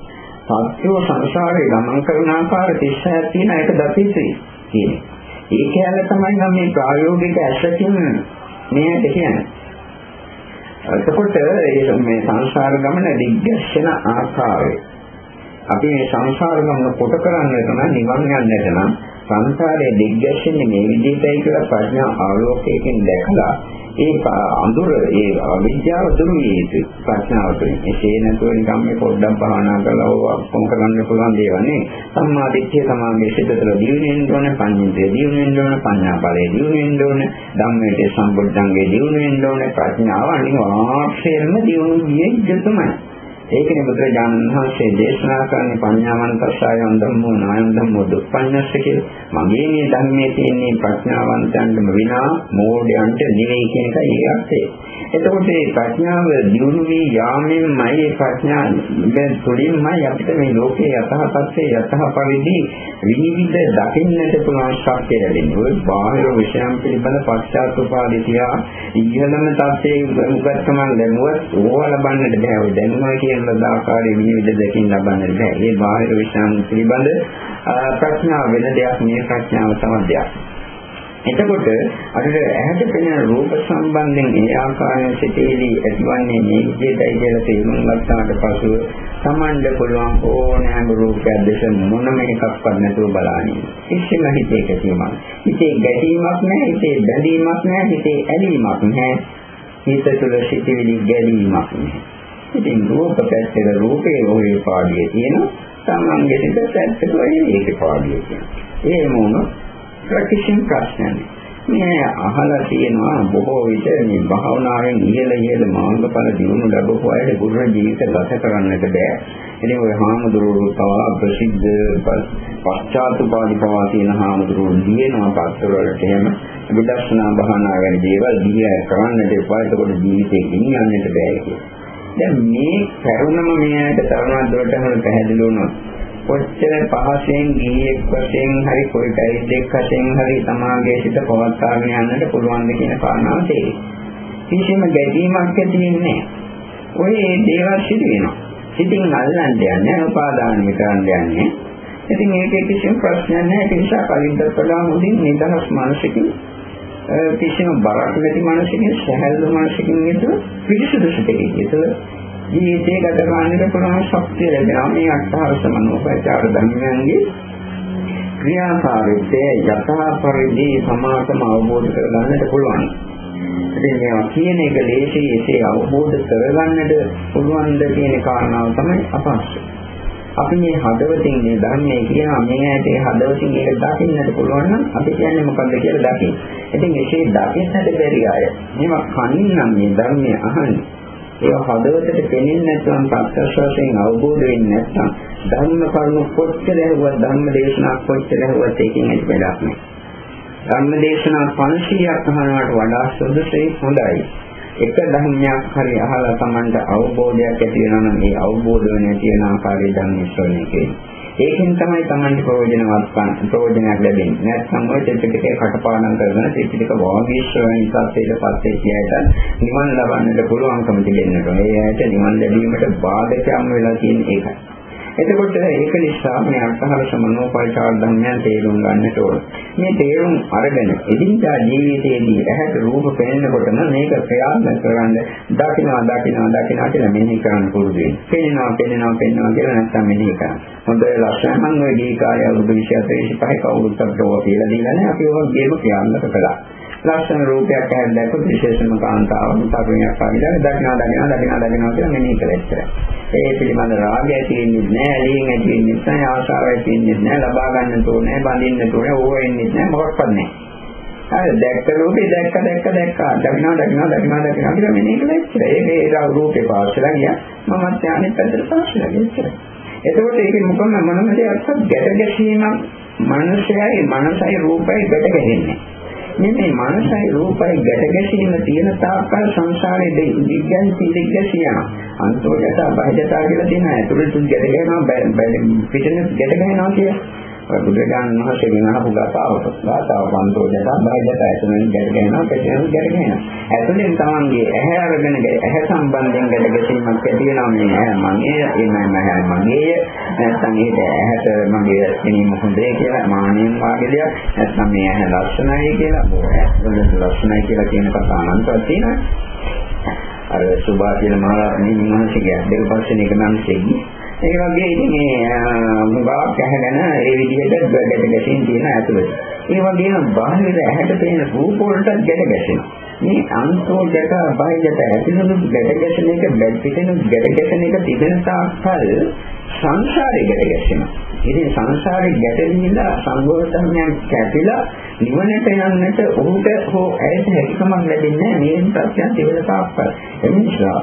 සත්‍යෝ සංසාරේ ගමන් කරන ආකාර 36ක් තියෙන එක දතිසි කියන්නේ. ඒ කියන්නේ තමයි නම් මේ ප්‍රායෝගික ඇසකින් මේකට කියන්නේ. එතකොට මේ සංසාර ගමන දිග්ගැස්සෙන ආකාරය අපි මේ සංසාර ගමන කොට කරන්නට නම් නිවන් යන්නට නම් සංසාරයේ දිග්ගැස්සෙන්නේ මේ විදිහටයි කියලා ප්‍රඥා ආලෝකයෙන් දැකලා ඒ අඳුර ඒ අවිද්‍යාව දුරු විය යුතු ප්‍රඥාව තුළින් එසේ නැතුව නිකම් මේ පොඩ්ඩක් භාවනා කරලා ඔක්කොම කරන්න පුළුවන් දේවල් නේ. සම්මා දිට්ඨිය සමාගේ සිතතර දියුණුවෙන්න ඕන පඤ්ඤාන්තය දියුණුවෙන්න ඕන පඤ්ඤා ඵලයේ දියුණුවෙන්න ඕන ධම්මයේ සම්බුද්ධංගේ දියුණුවෙන්න ඕන. ප්‍රඥාව අනිවාර්යයෙන්ම දියුණු විය යුතුමයි ඒකනේ බුදුරජාණන් වහන්සේ දේශනා කරන්නේ පඤ්ඤාවන්තස්සයන් ධම්මෝ නායම් ධම්මෝ දුප්පඤ්ඤස්ස කියලා. මගේ මේ ධර්මයේ තියෙන ප්‍රඥාවන්තයන්ටම විනා මෝඩයන්ට නෙවෙයි කියන එකයි ඒ අර්ථය. එතකොට මේ ප්‍රඥාව දියුණු වී යාමෙන්මයි මේ ප්‍රඥාවෙන් තුළින්මයි අපිට මේ ලෝකයේ යථාර්ථයේ යථා පරිදි විනිවිද දකින්නට පුළුවන් ශක්තිය ලැබෙන්නේ. ඔය බාහිර විෂයන් පිළිබඳ පශ්චාත්තුපාදිතියා ඉහළම තත්ත්වයේ උගත්කම ලැබුවත් ඕවා ලබන්නට බෑ. ඔය දැනුමයි කියන ආකාරයේ විනිවිද දකින්න ලබන්නට බෑ. මේ බාහිර විෂයන් පිළිබඳ ප්‍රඥාව වෙන දෙයක් මේ ප්‍රඥාව තමයි දෙයක්. එතකොට අර ඇහැට පෙනෙන රූප සම්බන්ධයෙන් ඒ ආකාරයෙන් සිටේදී ඇතිවන්නේ මේ විදිහටයි කියලා තේරුම් ගත්තාට පසුව Tamanda පුළුවන් ඕනෑම රූපයක් දැස මොනම එකක්වත් නැතුව බලන්නේ. කිසිම හිතේ කැටීමක්. හිතේ ගැටීමක් නැහැ, හිතේ බැඳීමක් නැහැ, හිතේ ඇලීමක් නැහැ. හිත තුළ සිටිවිලි ගැලීමක් නැහැ. ඉතින් රූප පැත්තේ රූපේ ඔය පාඩියේ තියෙනවා. තමන්ගේ හිත පැත්තට ඔය ඒකේ පාඩියේ තියෙනවා. ඒ මොනොත් කිසිම ප්‍රශ්නයක් මේ අහලා තියෙනවා බොහෝ විට මේ භාවනාවෙන් ඉහළ ඉහළ මාර්ගඵල දිනු ලැබපු අයට ගුරු ජීවිත ගත කරන්නට බෑ. ඉතින් ඔය හාමුදුරුවෝ තව ප්‍රසිද්ධ පශ්චාත්තුපාදි පවා තියෙන හාමුදුරුවෝ දිනනවා පස්තර වලට එහෙම විදර්ශනා භාවනා වැනි දේවල් දිහා කරන්නට එපා. ඒකෝට ජීවිතේ ගෙනියන්නට බෑ කියලා. දැන් මේ කරුණම මෙයාට තරුණ දුරට පැහැදිලි වුණොත් කොච්චර පහසෙන් ගිහියෙක් වශයෙන් හරි කොයි පැවිද්දෙක් වශයෙන් හරි සමාගයේ සිට පවත්වාගෙන යන්නට පුළුවන් ද කියන කාරණාව තේරෙයි. කිසිම ගැටීමක් ඇති වෙන්නේ නැහැ. ඔය දේවල් සිදු වෙනවා. ඉතින් අල්ලන්න යන්නේ උපාදාන කරන්න යන්නේ. ඉතින් ඒකේ කිසිම ප්‍රශ්නයක් නැහැ. ඒ නිසා කලින්ද කළා මුලින් නිදහස් මානසිකින් කිසිම බරක් නැති මානසිකින් සහැල්ලු මානසිකින් යුතුව පිරිසුදු සිතකින් යුතුව ජීවිතය ගත කරන්නට පුළුවන් ශක්තිය ලැබෙනවා මේ අටහරස මනෝපචාර ධර්මයන්ගේ ක්‍රියාකාරීත්වය යථා පරිදි සමාතම අවබෝධ කරගන්නට පුළුවන්. ඉතින් මේවා කියන එක ලේසි එසේ අවබෝධ කරගන්නට පුළුවන්ද කියන කාරණාව තමයි අපහසු. අපි මේ හදවතින් මේ ධර්මයේ කියනවා මේ ඇටේ හදවතින් ඒක දකින්නට පුළුවන් නම් අපි කියන්නේ මොකද්ද කියලා දකින්න. ඉතින් එසේ දකින්නට බැරි අය මේවා කනින් නම් මේ ධර්මයේ අහන්නේ ඒවා හදවතට පෙනෙන්නේ නැත්නම් ප්‍රත්‍යක්ෂයෙන් අවබෝධ වෙන්නේ නැත්නම් ධර්ම කරුණු කොච්චර ඇහුවත් ධර්ම දේශනා කොච්චර ඇහුවත් ඒකෙන් ඇති වැඩක් නැහැ. ධර්ම දේශනා 500ක් අහනවට වඩා සුදුසුයි හොඳයි. එක ධර්මයක් හරි අහලා Tamanට අවබෝධයක් ඇති වෙනවා නම් ඒ අවබෝධ වෙන තියෙන ආකාරයේ ධර්ම ශ්‍රවණය කියන්නේ. ඒකෙන් තමයි Tamanට ප්‍රයෝජනවත් ප්‍රයෝජනයක් ලැබෙන්නේ. නැත්නම් ඔය ත්‍රිපිටකේ කටපාඩම් කරගෙන ත්‍රිපිටක වාගීශ්‍රවණී සත්‍යයට පස්සේ කියයට නිවන් ලබන්නට පුළුවන්කම තිබෙන්නට. ඒ ඇයට නිවන් ලැබීමට බාධකයක්ම වෙලා තියෙන එකයි. එතකොට ඒක නිසා මේ අටහර සමනෝපචාර ධර්මයන් තේරුම් ගන්නට ඕන. මේ තේරුම් අරගෙන එදිනදා ජීවිතයේදී ඇහැට රූප පෙනෙනකොටම මේක ක්‍රියාත්මක කරන්න දකින්නවා දකින්නවා දකින්නවා කියලා මෙනෙහි කරන්න පුරුදු වෙන්න. පෙනෙනවා පෙනෙනවා පෙනෙනවා කියලා නැත්තම් මෙනෙහි කරන්න. හොඳ ලක්ෂණ මම ওই දී කාර්ය අවුරුදු 24 25 කවුරුත් අපිට ඕවා කියලා දීලා නැහැ. අපි ඕවා ගේම ක්‍රියාත්මක කළා. ලක්ෂණ රූපයක් ඇහැට දැක්කොත් විශේෂම කාන්තාවක් තරුණියක් වගේ දකින්නවා දකින්නවා දකින්නවා දකින්නවා කියලා මෙනෙහි කරලා ඉස්සරහ. ඒ පිළිබඳ රාගය තියෙන්නේ නැහැ, ඇලීම් ඇති වෙන්නේ නැහැ, ආශාවය තියෙන්නේ නැහැ, ලබා ගන්න තෝරන්නේ, බඳින්න තෝරන්නේ, ඕව වෙන්නේ නැහැ, මොකක්වත් නැහැ. හරි දැක්ක රූපේ දැක්ක දැක්ක දැක්කා දකින්නවා දකින්නවා දකින්නවා දකින්නවා කියලා මෙනෙහි කළා ඉච්චර. ඒක ඒ රූපේ පාස්සලා ගියා. මමත් ඥානෙත් පැත්තට පාස්සලා ගියා ඉච්චර. එතකොට ඒකේ මොකම මොනම දෙයක්වත් ගැට ගැසීමක් මනසයි මනසයි රූපයි ගැට ගැහෙන්නේ. මේ මේ මනසයි රූපයි ගැට ගැසීම තියෙන තාක්කල් සංසාරයේ දිග්ගන් දිග්ගසියන අන්තෝජත බහිජතා කියලා තියෙන ඇතුළට ගැට ගැහෙනවා පිටින් ගැට ගැහෙනවා කියලා. බුදුරජාණන් වහන්සේ වෙනහපු ගතාවක ගතාව බන්තෝජත බහිජත ඇතුළෙන් ගැට ගැහෙනවා පිටින් ගැට ගැහෙනවා. ඇතුළෙන් තමන්ගේ ඇහැ අරගෙන ඇහැ සම්බන්ධයෙන් ගැට ගැසීමක් ඇති වෙනවා. මේ ඇහැ මගේ එමම ඇහැ මගේ නැත්නම් ඒක ඇහැට මගේ ගැනීම හොඳේ කියලා මානෙන් වාගේ දෙයක්. නැත්නම් මේ ඇහැ ලස්සනයි කියලා බොහොම ලස්සනයි කියලා කියන කතා අනන්තවත් තියෙනවා. අර සුභා කියන මහරහතන් වහන්සේගේ දෙල් පස්සේ එක නම් දෙන්නේ ඒ වගේ ඉතින් මේ මුගාවක් ඇහැගෙන ඒ විදිහට ගැට ගැසීම් තියෙන ඇතුළත. ඒ වගේම බාහිර ඇහැට පේන රූප වලට ගැට ගැසෙනවා. මේ අන්තෝ ගැට බාහිරට ඇතුළත ගැට ගැසෙන එක බැල් පිටින ගැට ගැසෙන එක තිබෙන තාක්කල් සංසාරේ ගැට ගැසෙනවා. ඉතින් සංසාරේ ගැටෙමිලා සංගෝධර්මයන් කැපිලා නිවනට යන්නට ඔහුට හෝ ඇයට හැකියාවක් ලැබෙන්නේ නැහැ මේ ප්‍රත්‍යයන් තිබෙන තාක්කල්. එනිසා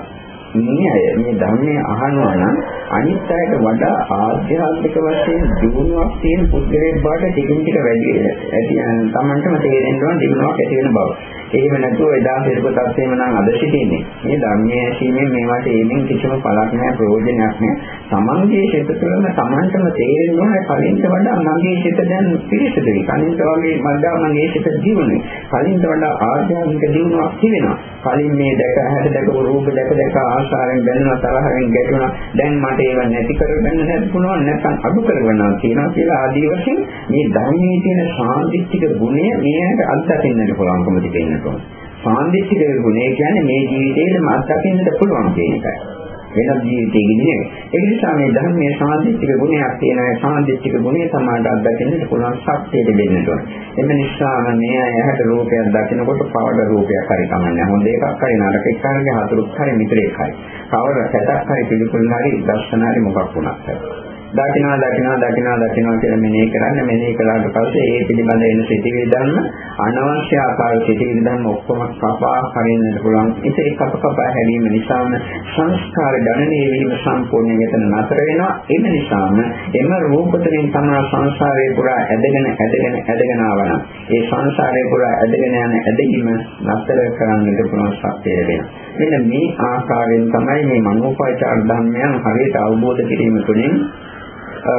මේ අය මේ ධර්මයේ අහනවා නම් අනිත් අයට වඩා ආධ්‍යාත්මික වශයෙන් දියුණුවක් තියෙන පුද්ගලයෙක් බවට ටිකින් ටික වැඩි වෙනවා. තමන්ටම තේරෙන්න ඕන දිනුවක් ඇති වෙන බව. එහෙම නැතුව එදා හිටපු තත්ත්වෙම නම් අද සිටින්නේ. මේ ධර්මයේ ඇසීමෙන් මේවට එමින් කිසිම පළක් නැහැ ප්‍රයෝජනයක් නැහැ. තමන්ගේ සිත තුළම තමන්ටම තේරෙන්න ඕන කලින්ට වඩා මගේ සිත දැන් පිරිසිදුයි. කලින්ට වගේ මද්දා මගේ සිත දියුණුයි. කලින්ට වඩා ආධ්‍යාත්මික දියුණුවක් තිබෙනවා. කලින් මේ දැක හැට දැකපු රූප දැක දැක ආශාවෙන් බැඳෙනවා තරහෙන් ගැටුණා. දැන් මට ඒව නැති කරගන්න නැති පුළුවන් නැත්නම් අඩු කරගන්නවා කියනවා කියලා ආදී වශයෙන් මේ ධර්මයේ තියෙන සාන්දිටික ගුණය මේකට අත්දකින්නට පුළුවන්කම තිබෙනවා. සාන්දිටික ගුණය කියන්නේ මේ ජීවිතේට අත්දකින්නට පුළුවන් කියන එකයි. වෙනත් ජීවිතයකින් නෙවෙයි. ඒ නිසා මේ ධර්මයේ සාන්දිටික ගුණයක් තියෙනවා. සාන්දිටික ගුණය තමයි අත්දකින්නට පුළුවන් ශක්තිය දෙන්නට ඕන. එම නිසා මේ ඇහැට රූපයක් දකිනකොට පවඩ රූපයක් හරි කමන්නේ. හොඳ එකක් හරි නරක එකක් හරි හතුරුක් හරි මිත්‍රෙක් හරි. කවර සැතක් හරි පිළිකුල් හරි දර්ශන හරි මොකක් වුණත් හරි. දකින්නවා දකින්නවා දකින්නවා දකින්නවා කියලා මෙනෙහි කරන්න මෙනෙහි කළාට පස්සේ ඒ පිළිබඳ එන සිටිවිලි ධර්ම අනවශ්‍ය ආකාර සිටිවිලි ධර්ම ඔක්කොම කපා හරින්නට පුළුවන්. ඉතින් කප කපා හැරීම නිසාම සංස්කාර ගණනය වීම සම්පූර්ණයෙන් එතන නතර වෙනවා. ඒ නිසාම එම රූපතරින් තමයි සංසාරේ පුරා ඇදගෙන ඇදගෙන ඇදගෙන ආවන. ඒ සංසාරේ පුරා ඇදගෙන යන ඇදීම නතර කරන්නට පුළුවන් ශක්තිය ලැබෙනවා. මෙන්න මේ ආකාරයෙන් තමයි මේ මනෝපචාර ධර්මයන් හරියට අවබෝධ කිරීම තුළින්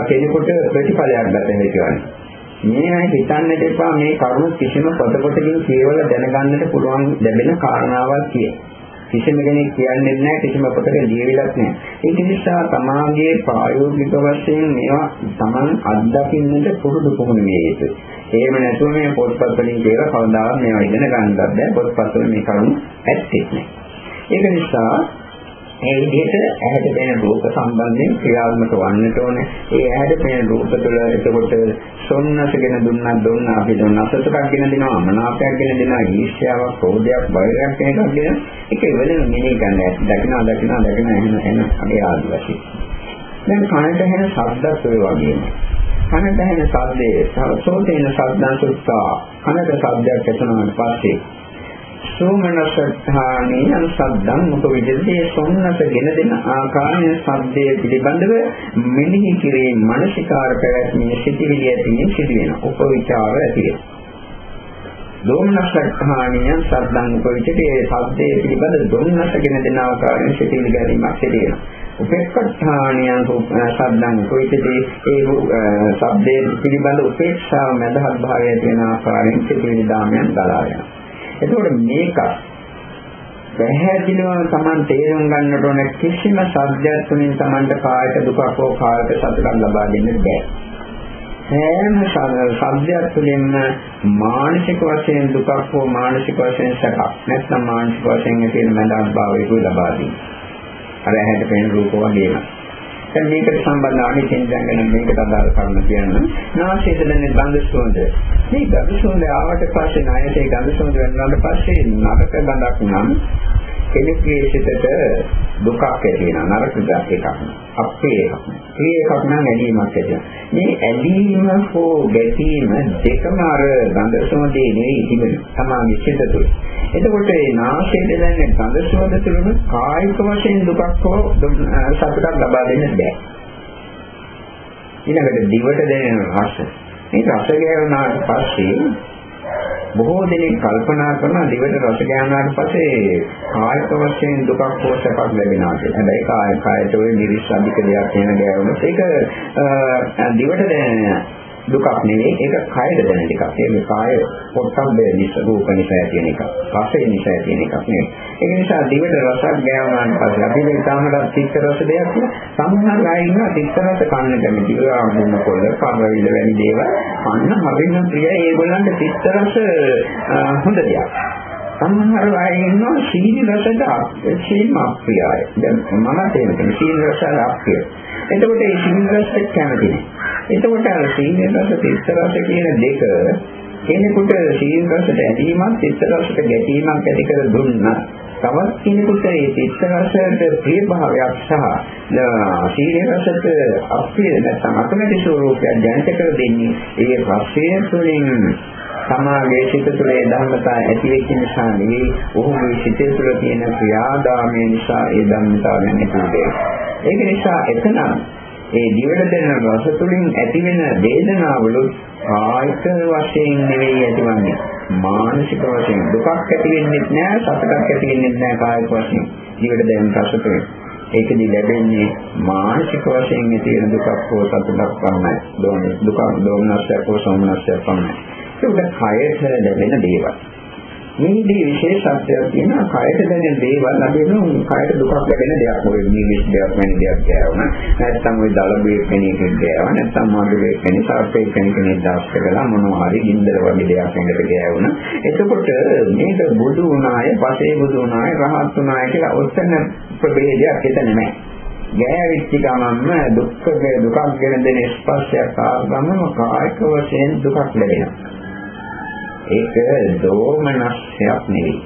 කෙනෙකුට ප්‍රතිඵලයක් ගත හැකිවන්නේ. මේ අය හිතන්නට එපා මේ කරුණු කිසිම පොතපතකින් කියවලා දැනගන්නට පුළුවන් ලැබෙන කාරණාවක් කිය. කිසිම කෙනෙක් කියන්නේ නැහැ කිසිම පොතක ලියවිලක් නැහැ. ඒක නිසා තමාගේ ප්‍රායෝගික වශයෙන් මේවා Taman අත්දකින්නට පුරුදු පුහුණු විය යුතුයි. එහෙම නැතුව මේ පොත්පත් වලින් කියලා කවදාවත් මේවා ඉගෙන ගන්නත් බැහැ. පොත්පත් වල මේ කරුණු ඇත්තේ නැහැ. ඒක නිසා මේ විදිහට ඇහැට පෙනෙන රූප සම්බන්ධයෙන් ක්‍රියාත්මක වන්නට ඕනේ. ඒ ඇහැට පෙනෙන රූප තුළ එතකොට සොන්නසගෙන දුන්නා දුන්නා අපි දුන්නා සතුටක් ගෙන දෙනවා අමනාපයක් ගෙන දෙනවා ඊර්ෂ්‍යාවක් ක්‍රෝධයක් බයරයක් කියන එකක් දෙන ඒක වෙලෙම මෙනෙහි ගන්න දකිනවා දකිනවා දකිනවා එහෙම එන අගේ ආදි වශයෙන්. දැන් කනට ඇහෙන ශබ්දත් ඔය වගේම. කනට ඇහෙන ශබ්දයේ සෝතේන ශබ්දං සුත්තා කනට ශබ්දයක් ඇසෙනාට පස්සේ සෝමනසත්ථානීය සද්දං මුක විදිහේ සොන්නසගෙන දෙන ආකාරය සද්දයේ පිළිබඳව මෙනෙහි කිරීම මානසිකාර පැවැත්මේ සිටිවිලි ඇතිවෙන සිදු වෙන උපවිචාර ඇති වෙන. දෝමනසත්ථානීය සද්දං මුක විදිහේ සද්දයේ පිළිබඳ දෝමනසගෙන දෙන ආකාරයෙන් සිටිවිලි ගැනීමක් සිදු වෙනවා. උපේක්ෂාණියන් සද්දන් කොයිතේ ඒ ශබ්දයේ පිළිබඳ උපේක්ෂාව මදහත් භාවය තියෙන ආකාරයෙන් සිටිවිලි දාමයන් දලා යනවා. එතකොට මේක පැහැදිලිව Taman තේරුම් ගන්නට ඕන කිසිම සත්‍යයක් තුළින් Tamanට කායික දුකක් හෝ කායික සතුටක් ලබා දෙන්න බෑ. සෑම සබ්දයක් තුළින්ම මානසික වශයෙන් දුකක් හෝ මානසික වශයෙන් සැපක් නැත්නම් මානසික වශයෙන් ඇති වෙන මඳක් භාවයක ලබා දෙනවා. අර ඇහැට පෙනෙන රූප වගේම. දැන් මේකට සම්බන්ධ අනිත්යෙන් දැනගෙන මේකට අදාළ කරුණ කියන්න. නාසයට දැනෙන ගඳ සුවඳ. මේ ගඳ සුවඳ ආවට පස්සේ නායතේ ගඳ සුවඳ වෙනාට පස්සේ නරක ගඳක් නම් කෙනෙකුගේ සිතට දුකක් ඇති වෙනවා නරක ගතියක් එකක් අපේ එකක් ඒ එකක් නම් ඇලීමක් ඇති වෙනවා. මේ ඇලීම හෝ ගැටීම දෙකම අර ගඳ සුවඳේ නෙවෙයි තිබෙනවා තමයි සිත තුළ එතකොට මේ නාසයෙන් දැනෙන ගඳ සුවඳ තුළම කායික වශයෙන් දුකක් හෝ සතුටක් ලබා දෙන්න බෑ. ඊළඟට දිවට දැනෙන රස. මේ රස ගෑවුනාට පස්සේ බොහෝ දෙනෙක් කල්පනා කරන දිවට රස ගෑනාට පස්සේ කායික වශයෙන් දුකක් හෝ සැපක් ලැබෙනවා කියලා. හැබැයි කාය කායට ওই නිරිස් අධික දෙයක් වෙන ගෑවුනොත් ඒක දිවට දැනෙන දුකක් නෙවෙයි ඒක කායද දැනෙන එකක්. ඒක කාය පොට්ටබ්බේ නිසා රූප නිසා තියෙන එකක්. රසය නිසා තියෙන එකක් නෙවෙයි. ඒක නිසා දිවට රසක් ගෑවුනාට පස්සේ අපි මේ තාමකට තිත්ත රස දෙයක් සම්හාර අය ඉන්නවා තිත්ත රස කන්න කැමති. ආමුණ කොළ, පරවිල වැනි දේවල් කන්න හරිනම් ප්‍රියයි. ඒගොල්ලන්ට තිත්ත රස හොඳ දෙයක්. සමහර අය ඉන්නවා සීනි රසට සීම අප්‍රියයි. දැන් මම තේරෙන්නේ සීනි රසට අප්‍රිය. එතකොට මේ සීනි රසට කැමති නෑ. එතකොට අර සීනි රස තිස්ස රස කියන දෙක කෙනෙකුට සීනි රසට ඇදීමක් තිස්ස රසට ගැටීමක් ඇති කර දුන්නා තවත් කෙනෙකුට ඒ තිස්ස රසයට ප්‍රිය භාවයක් සහ සීනි රසට අප්‍රිය නැත්නම් අකමැති ස්වરૂපයක් දැනට කර දෙන්නේ ඒ රසය තුළින් සමාගයේ සිත තුළ ඒ ධර්මතා ඇති වෙච්ච නිසා නෙවෙයි ඔහුගේ සිත තුළ තියෙන ක්‍රියාදාමය නිසා ඒ ධර්මතාවයන් ඇති වෙන්නේ. ඒක නිසා එතන ඒ දිවට දැනෙන රස තුළින් ඇතිවෙන වේදනාවලු කායික වශයෙන් නෙවෙයි ඇතිවන්නේ. මානසික වශයෙන් දුකක් ඇති වෙන්නේ නැහැ සතුටක් ඇති වෙන්නේ නැහැ කායික වශයෙන්. දිවට දැනෙන රස තුළින්. ඒකදී ලැබෙන්නේ මානසික වශයෙන් ඇති වෙන දුකක් හෝ සතුටක් පමණයි. දුක දෝමනස්යක් හෝ සෝමනස්යක් පමණයි. ඒක කයට ලැබෙන දේවල්. මේකේ විශේෂත්වයක් තියෙනවා. කයට දැනෙන දේවල් අපි කියනවා කයට දුකක් ලැබෙන දෙයක් ඔය නිවිස් දෙයක් වෙන දෙයක් ගෑවුන නැත්නම් ওই දලබේ කෙනෙක් ගෑවා. නැත්නම් මඩුවේ කෙනෙක් සර්පේ කෙනෙක් නිදාස් කරලා මොනවා හරි ගින්දර වගේ දෙයක් එකට ගෑවුන එතකොට මේක බුදු වුණාය පසේ බුදු වුණාය රහත් වුණාය කියලා ඔතන ප්‍රභේදයක් එතන නැහැ. ගෑවිච්ච ගමන්ම දුක්ඛ දුකක් ගැන දෙන ස්පර්ශයක් ආවම කායික වශයෙන් දුකක් ලැබෙනවා. ඒක දෝමනස්යක් නෙවෙයි.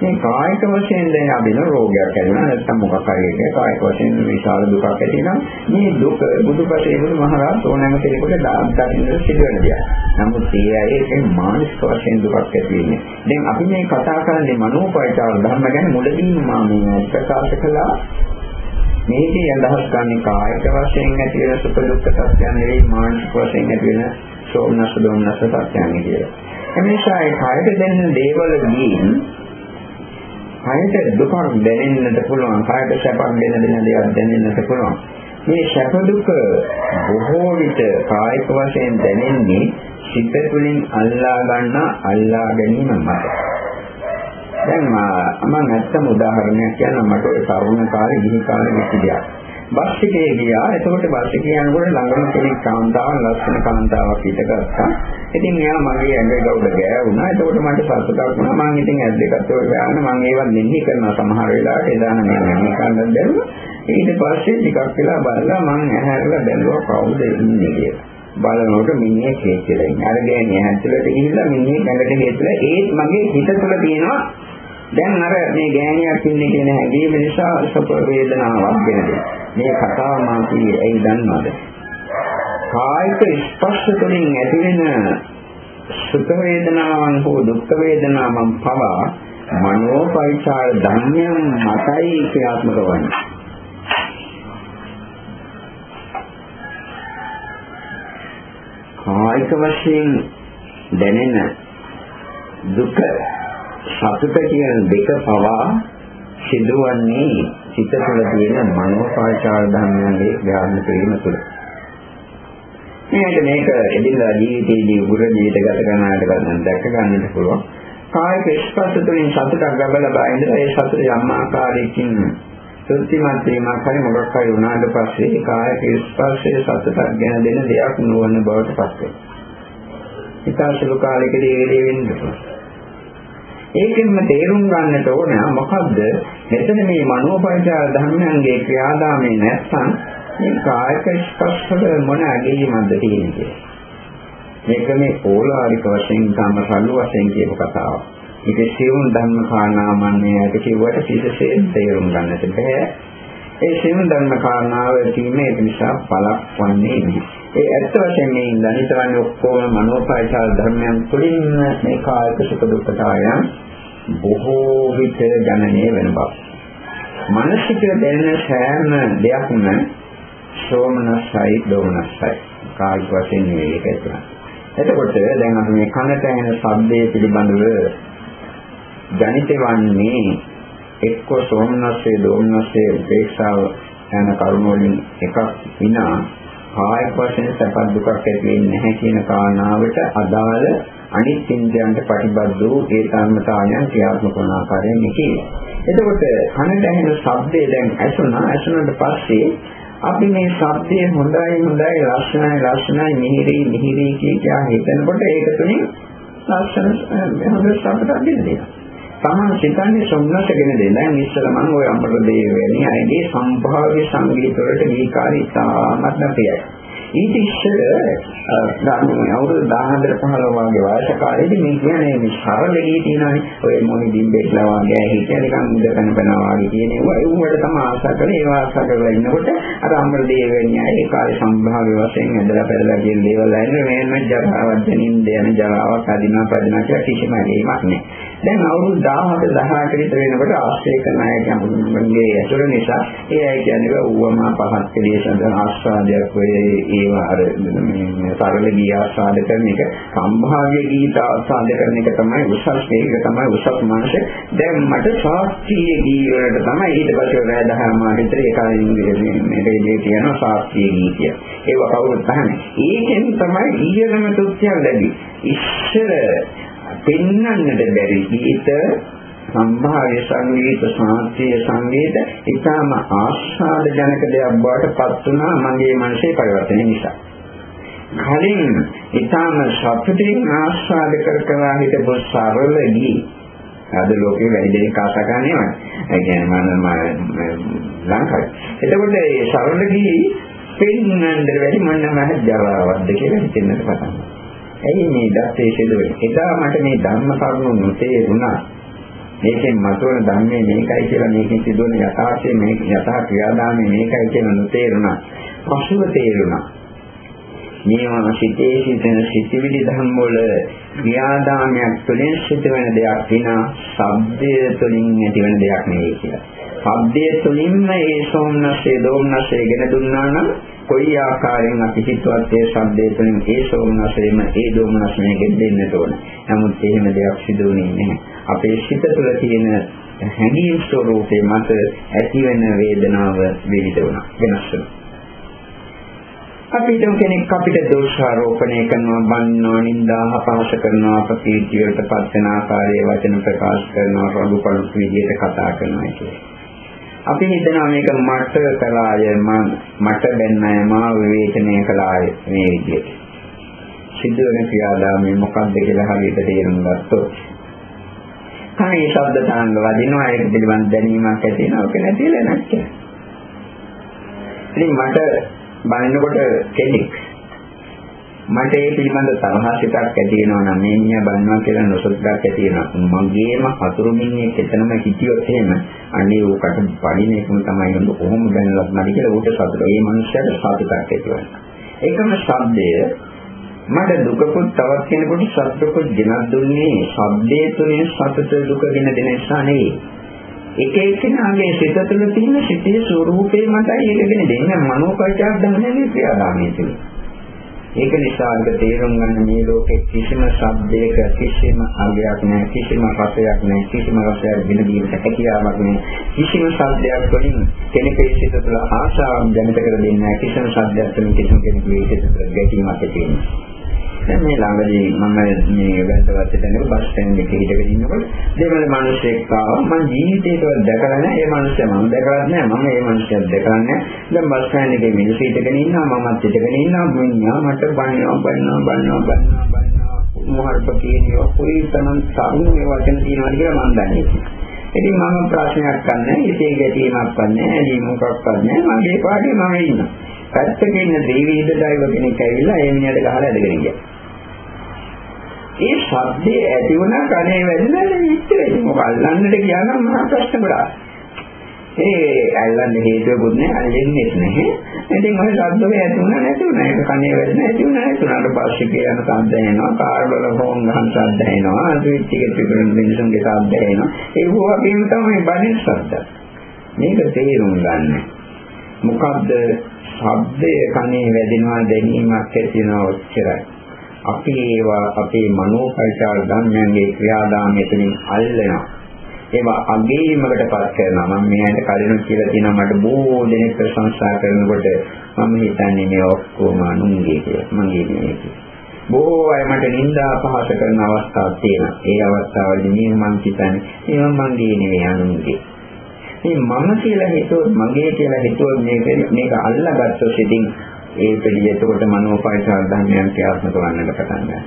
මේ කායික වශයෙන් දැන් අපින රෝගයක් ඇතිවෙනවා නැත්නම් මොකක් හරි එකක කායික වශයෙන් විශාල දුකක් ඇති වෙනවා මේ දුක බුදුපසේ බුදු මහරහත් ඕනෑම කෙනෙකුට දකින්න සිදුවෙන දෙයක්. නමුත් ඒ අය ඒකෙන් මානසික වශයෙන් දුකක් ඇති වෙන්නේ. දැන් අපි මේ කතා කරන්නේ මනෝපයිචාර ධර්ම ගැන මුලදී මම ප්‍රකාශ කළා මේකේ අදහස් ගන්න කායික වශයෙන් ඇති වෙන සුඛ දුක්ඛ සත්‍යයන් නෙවෙයි මානසික වශයෙන් ඇති වෙන සෝමනස්ස දෝමනස්ස සත්‍යයන් කියලා. එනිසා ඒ කායට දැනෙන දේවලදී කායට දුකක් දැනෙන්නට පුළුවන් කායට සැපක් දැනෙන දේවල් දැනෙන්නට පුළුවන්. මේ සැප දුක බොහෝ විට කායික වශයෙන් දැනෙන්නේ සිත තුළින් අල්ලා ගන්න අල්ලා ගැනීම මත. දැන් මම නැත්තම් උදාහරණයක් කියන්නම්. මට ඒ තරුණ කාලේ ගිහි කාලේ වෙච්ච දෙයක්. බස් එකේ ගියා. එතකොට බස් එකේ යනකොට ළඟම කෙනෙක් කාන්තාවක් ලස්සන කාන්තාවක් හිටගත්තා. ඉතින් එයා මගේ ඇඟ ගවුඩ ගෑවුණා. එතකොට මට සතුටක් වුණා. මම ඉතින් ඇස් දෙකත් ඔය ගාන මම ඒවත් මෙන්න කරනවා සමහර වෙලාවට එදාන මම මෙන්න කරන්න බැරුව. ඊට පස්සේ ටිකක් වෙලා බලලා මම ඇහැරලා බැලුවා කවුද ඉන්නේ කියලා. බලනකොට මිනිහේ හේතුලා ඉන්නේ. අර ගෑණි ඇතුළට ගිහිල්ලා මිනිහේ ඇඟට හේතුලා ඒත් මගේ හිත තුළ තියෙනවා දැන් අර මේ ගෑණියක් ඉන්නේ කියන හැඟීම නිසා සුඛ වේදනාවක් වෙනවා. මේ කතාව මා කියේ ඇයි දන්නවද? කායික ස්පර්ශ තුළින් ඇතිවෙන සුඛ වේදනාවන් හෝ දුක් වේදනාවන් පවා මනෝපයිචාර ධර්මයන් මතයි ක්‍රියාත්මක වන්නේ. කායික වශයෙන් දැනෙන දුක සතුට කියන දෙක පවා සිදුවන්නේ සිත තුළ තියෙන මනෝපාචාර ධර්මයන්ගේ ඥාන කිරීම තුළ. මේක මේක එදිනදා ජීවිතයේදී උගුර ජීවිත ගත කරනාට ගන්න දැක ගන්නට පුළුවන්. කායික ස්පර්ශ තුළින් සතුටක් ලබලා ඉඳලා ඒ සතුට යම් ආකාරයකින් සුද්ධිමත් වීමක් හරි මොකක් හරි වුණාට පස්සේ ඒ කායික ස්පර්ශයේ සතුටක් ගැන දෙන දෙයක් නොවන බවට පත් වෙනවා. ඊටාසලු කාලයකදී ඒ දේ වෙන්නේ. ඒකෙන්ම තේරුම් ගන්නට ඕන මොකද්ද මෙතන මේ මනෝපරිචාර ධර්මයන්ගේ ක්‍රියාදාමයේ නැත්නම් මේ කායික ස්පර්ශවල මොන අගීමක්ද තියෙන්නේ මේක මේ ඕලාරික වශයෙන් තම සල්ලු වශයෙන් කියපු කතාවක්. මේක සියුම් ධර්ම කාරණාමන්නේයට කිව්වට කිසිසේත් තේරුම් ගන්නට බෑ. ඒ සියුම් ධර්ම කාරණාව කියන්නේ ඒ නිසා පළක් වන්නේ නෙවෙයි. ඒ ඇත්ත වශයෙන් මේ දනිතරන්නේ ඔක්කොම මනෝපායචාර ධර්මයන් තුළින් මේ කායික සුඛ දුක්ඛතාවයන් බොහෝ විට ජනනය වෙන බව. මනසික දැනෙන සෑම දෙයක්ම සෝමනස්සයි දෝමනස්සයි කායික වශයෙන් නෙවෙයි ඒක ඇතුළත්. එතකොට දැන් අපි මේ කනට ඇහෙන ශබ්දයේ පිළිබඳව ජනිත වන්නේ එක්ක සෝමනස්සේ දෝමනස්සේ උපේක්ෂාව යන කරුණ වලින් එකක් විනා කායික වශයෙන් සැප දුකක් ඇති වෙන්නේ නැහැ කියන කාරණාවට අදාළ අනිත් ඉන්ද්‍රයන්ට ප්‍රතිබද්ධ වූ ඒ ධර්මතාවයන් ක්‍රියාත්මක වන ආකාරයෙන් කියනවා. එතකොට කනට ඇහෙන ශබ්දේ දැන් ඇසුණා ඇසුණාට පස්සේ අපි මේ ශබ්දයේ හොඳයි හොඳයි ලස්සනයි ලස්සනයි මිහිරි මිහිරි කියලා හිතනකොට ඒක තුලින් ලස්සන හොඳ ශබ්දයක් දෙනවා. තමන් සිතන්නේ සොම්නසගෙන දෙන්න. දැන් ඉස්සර මම ওই අමර දේවයනි අයගේ සම්භාව්‍ය සංගීත වලට ගීකාරී ඉතාමත් ප්‍රියයි. ඊට ඉස්සර අවුරුදු 14 15 වගේ වයස කාලේදී මේ කියන්නේ මේ සරල ගී තියෙනවානේ. ඔය මොනි බිම්බෙක්ලා වගේ හිටිය නිකන් ඉඳගෙන බනවා වගේ කියන ඒවා. ඒ උඹට තමයි ආශා කරේ ඒවා ආශා කරලා ඉන්නකොට අර අමර දේවයන්යි ඒ කාලේ සම්භාව්‍ය වශයෙන් ඇදලා පෙරලා කියන දේවල් ඇන්නේ මේන්න ජරාවක් දෙනින් දෙන ජරාවක් අදිනා පදිනා කියලා කිසිම හේමක් නෑ දැන් අවුරුදු 17 18 විතර වෙනකොට ආශ්‍රය කරන අය ගැඹුරුගේ ඇතුළ නිසා ඒ අය කියන්නේ ඌවම පහත් කලේ සඳහන් ආස්වාදයක් වෙයි ඒවා අර මේ සරල ගී ආස්වාද කරන එක සම්භාව්‍ය ගීත ආස්වාද කරන එක තමයි උසස් මේක තමයි උසස් මානස දැන් මට ශාස්ත්‍රීය ගී වලට තමයි ඊට පස්සේ රෑ 10 මාස විතර ඒ කාලේ මේ රේඩියෝ කියන ශාස්ත්‍රීය ගීතය ඒක කවුරුත් අහන්නේ. ඒකෙන් තමයි ඊයරම තුත්‍යයක් ලැබි. ඉස්සර පෙන්වන්නට බැරි ගීත සම්භාව්‍ය සංගීත සාහිත්‍ය සංගීත ඊටම ආස්වාද ජනක දෙයක් බවට පත් වුණා මගේ මනසේ පරිවර්තනය නිසා. කලින් ඊටම සතුටින් ආස්වාද කර කර හිටපු සරල ගී අද ලෝකේ වැඩි දෙනෙක් ආශා කරන්නේ ඒ කියන්නේ මම ලංකාවේ. එතකොට මේ සරල ගී පෙන්වන්න වැඩි මොනම ජරාවක්ද කියලා හිතෙන්නට පටන් ගන්නවා. ඇයි මේ දත්තේ සිදුවෙන්නේ? එදා මට මේ ධර්ම කරුණු නොතේරුණා. මේකෙන් මතුවන ධර්මයේ මේකයි කියලා මේකෙන් සිදුවන යථාර්ථය මේ යථා ක්‍රියාදාමයේ මේකයි කියලා නොතේරුණා. පසුව තේරුණා. මේවා සිතේ සිටින සිතිවිලි ධර්ම වල ක්‍රියාදාමයක් තුළින් සිදුවන දෙයක් විනා ශබ්දය තුළින් ඇතිවන දෙයක් නෙවෙයි කියලා. ශබ්දය තුළින්ම ඒ සෝමනස්සේ දෝමනස්සේ ගෙන දුන්නා නම් කොයි ආකාරයෙන් අපි හිතුවත් ඒ ශබ්දය තුළින් ඒ සෝමනසෙම ඒ දෝමනසෙම ගෙදෙන්නට ඕන. නමුත් එහෙම දෙයක් සිදු වෙන්නේ නැහැ. අපේ සිත තුළ තියෙන හැඟීම් ස්වરૂපේ මත ඇතිවෙන වේදනාව විවිධ වුණා. වෙනස් වෙනවා. අපිට කෙනෙක් අපිට දෝෂාරෝපණය කරනවා, බන්නවා, නින්දා අපහාස කරනවා, අපකීර්තියට පත් වෙන ආකාරයේ වචන ප්‍රකාශ කරනවා, රඟපළු විදියට කතා කරනවා කියන්නේ. අපි හිතනවා මේක මට කලාය මට බැන්නය මා විවේචනය කලාය මේ විදිහට. සිදුවන ක්‍රියාදාමයේ මොකක්ද කියලා හරියට තේරුම් ගත්තොත් කනේ ශබ්ද තරංග වදිනවා ඒක පිළිබඳ දැනීමක් ඇති වෙනවා ඒක නැතිලා නැච්ච. ඉතින් මට බලනකොට කෙනෙක් මට ඒ පිළිබඳ තරහසිතක් ඇති වෙනවා නම් මේ මිනිහා බලනවා කියලා නොසලකක් ඇති වෙනවා. මගේම අතුරු මිනිහෙක් එතනම හිටියොත් එහෙම අනේ ඌකට පඩින එකම තමයි උඹ කොහොම දැනලත් නැති කියලා ඌට සතුට. ඒ මනුස්සයාට සතුටක් ඇති වෙනවා. ඒකම ශබ්දය මට දුකකුත් තවත් කෙනෙකුට සතුටකුත් ගෙනත් දුන්නේ ශබ්දයේ තුලින් සතුට දුක ගෙන දෙන නිසා නෙවෙයි. එක එක්කෙනාගේ සිත තුළ තියෙන සිතේ ස්වરૂපේ මතයි ඒකගෙන දෙන්නේ මනෝපරිචාර ධර්මයේ ක්‍රියාදාමයේ තුල. ඒක නිසා අපිට තේරුම් ගන්න මේ ලෝකේ කිසිම ශබ්දයක කිසිම අගයක් නැහැ කිසිම රසයක් නැහැ කිසිම රසයක් දින දීමට හැකියාවක් නැහැ. කිසිම ශබ්දයක් වලින් කෙනෙකුගේ සිත තුළ ආශාවක් දැනිට කර දෙන්නේ නැහැ. කිසිම ශබ්දයක් තුළින් කිසිම කෙනෙකුගේ සිත තුළ ගැටීමක් ඇති වෙන්නේ දැන් මේ ළඟදී මම මේ වැද්දවත් දැනග බස් ස්ටෑන්ඩ් එකේ හිටගෙන ඉන්නකොට දෙමළ මිනිහෙක් ආවා. මම ජීවිතේකවත් දැකලා නැහැ. ඒ මිනිහා මම දැකලා නැහැ. මම ඒ මිනිහා දැකලා නැහැ. දැන් බස් ස්ටෑන්ඩ් එකේ මිනිස්සු හිටගෙන ඉන්නවා. මමත් හිටගෙන ඉන්නවා. මිනිහා මට බනිනවා බනිනවා බනිනවා බනිනවා. බනිනවා මොහොත කියනවා කොයි තරම් තරුණ මේ වචන තියෙනවද කියලා මම දන්නේ ඉතින් මම ප්‍රශ්නයක් ගන්නෑ ඉතේ ගැටීමක් ගන්නෑ ඇලි මොකක්වත් නැහැ. මගේ පාඩේ මම ඉන්නවා. පැත්තක ඉන්න දේවීද ඩයිව කෙනෙක් ඇවිල්ලා ඒ මිනිහට ගහලා ඇදගෙන ගියා. ඒ ශබ්දේ ඇති වුණා කනේ වැදිලා ඉච්චරයි. මොකක් අල්ලන්නට ගියා නම් මහා ප්‍රශ්න ගොඩාක්. ඒ අල්ලන්න හේතුවකුත් නැහැ අල්ලෙන්නේ නැහැ. ඉතින් ඔය ශබ්දේ ඇති වුණා නැති වුණා. ඒක කනේ වැදිලා ඇති වුණා නැති වුණාට පස්සේ කියන ශබ්ද එනවා. කාර් වල හෝන් ගහන ශබ්ද එනවා. ස්විච් එකේ තිබෙන මිනිසුන්ගේ ශබ්ද එනවා. ඒ වගේම තමයි බණින් ශබ්ද. මේක තේරුම් ගන්න. මොකද්ද ශබ්දය කනේ වැදෙනවා දැනීමක් ඇති වෙනවා ඔච්චරයි. අපි ඒවා අපේ මනෝපරිචාර ධර්මයන්ගේ ක්‍රියාදාමය තුළින් අල්ලනවා. ඒවා අගීමකටපත් කරනවා. මම මෙයාට කලින් කියලා තියෙනවා මට බොහෝ දෙනෙක් ප්‍රශංසා කරනකොට මම හිතන්නේ මේ ඔක්කොම අනුන්ගේ කියලා. මගේ නෙවෙයි කියලා. බොහෝ අය මට නිନ୍ଦා අපහාස කරන අවස්ථාවක් තියෙනවා. ඒ අවස්ථාවලදී මම හිතන්නේ ඒවා මගේ නෙවෙයි අනුන්ගේ. මේ මම කියලා හිතුවොත් මගේ කියලා හිතුවොත් මේක මේක අල්ලගත්තොත් ඉතින් ඒ පිළිය එතකොට මනෝපයිසාර ධර්මයන් ක්‍රියාත්මක වන්නට පටන් ගන්නවා.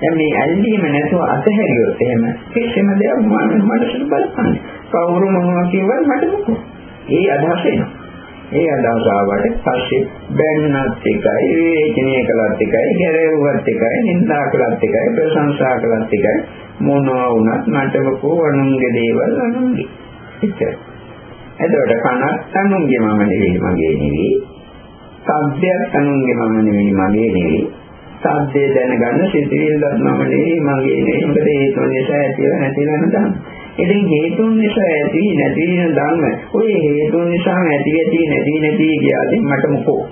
දැන් මේ ඇල්ලීම නැතුව අතහැරියොත් එහෙම කිසිම දෙයක් මනසට බලපන්නේ. කවුරු මොනවා කියවත් මට මොකෝ. ඒ අදහස එනවා. ඒ අදහස ආවට පස්සේ බැන්නත් එකයි, වේචනය කළත් එකයි, ගැරෙව්වත් එකයි, නින්දා කළත් එකයි, ප්‍රශංසා කළත් එකයි මොනවා වුණත් මට මොකෝ අනුන්ගේ දේවල් අනුන්ගේ. එච්චරයි. එතකොට කනත් අනුන්ගේ මම නෙවෙයි මගේ නෙවෙයි. සබ්දයක් අනුන්ගේ මම නෙවෙයි මගේ නෙවෙයි. සබ්දේ දැනගන්න සිතිවිල්ලක් මම නෙවෙයි මගේ නෙවෙයි. මොකද හේතුන් නිසා ඇතිව නැතිව යන ධර්ම. ඉතින් හේතුන් නිසා ඇති නැති වෙන ධර්ම. ඔය හේතුන් නිසා ඇති ඇති නැති නැති කියලාදී මට මොකෝ.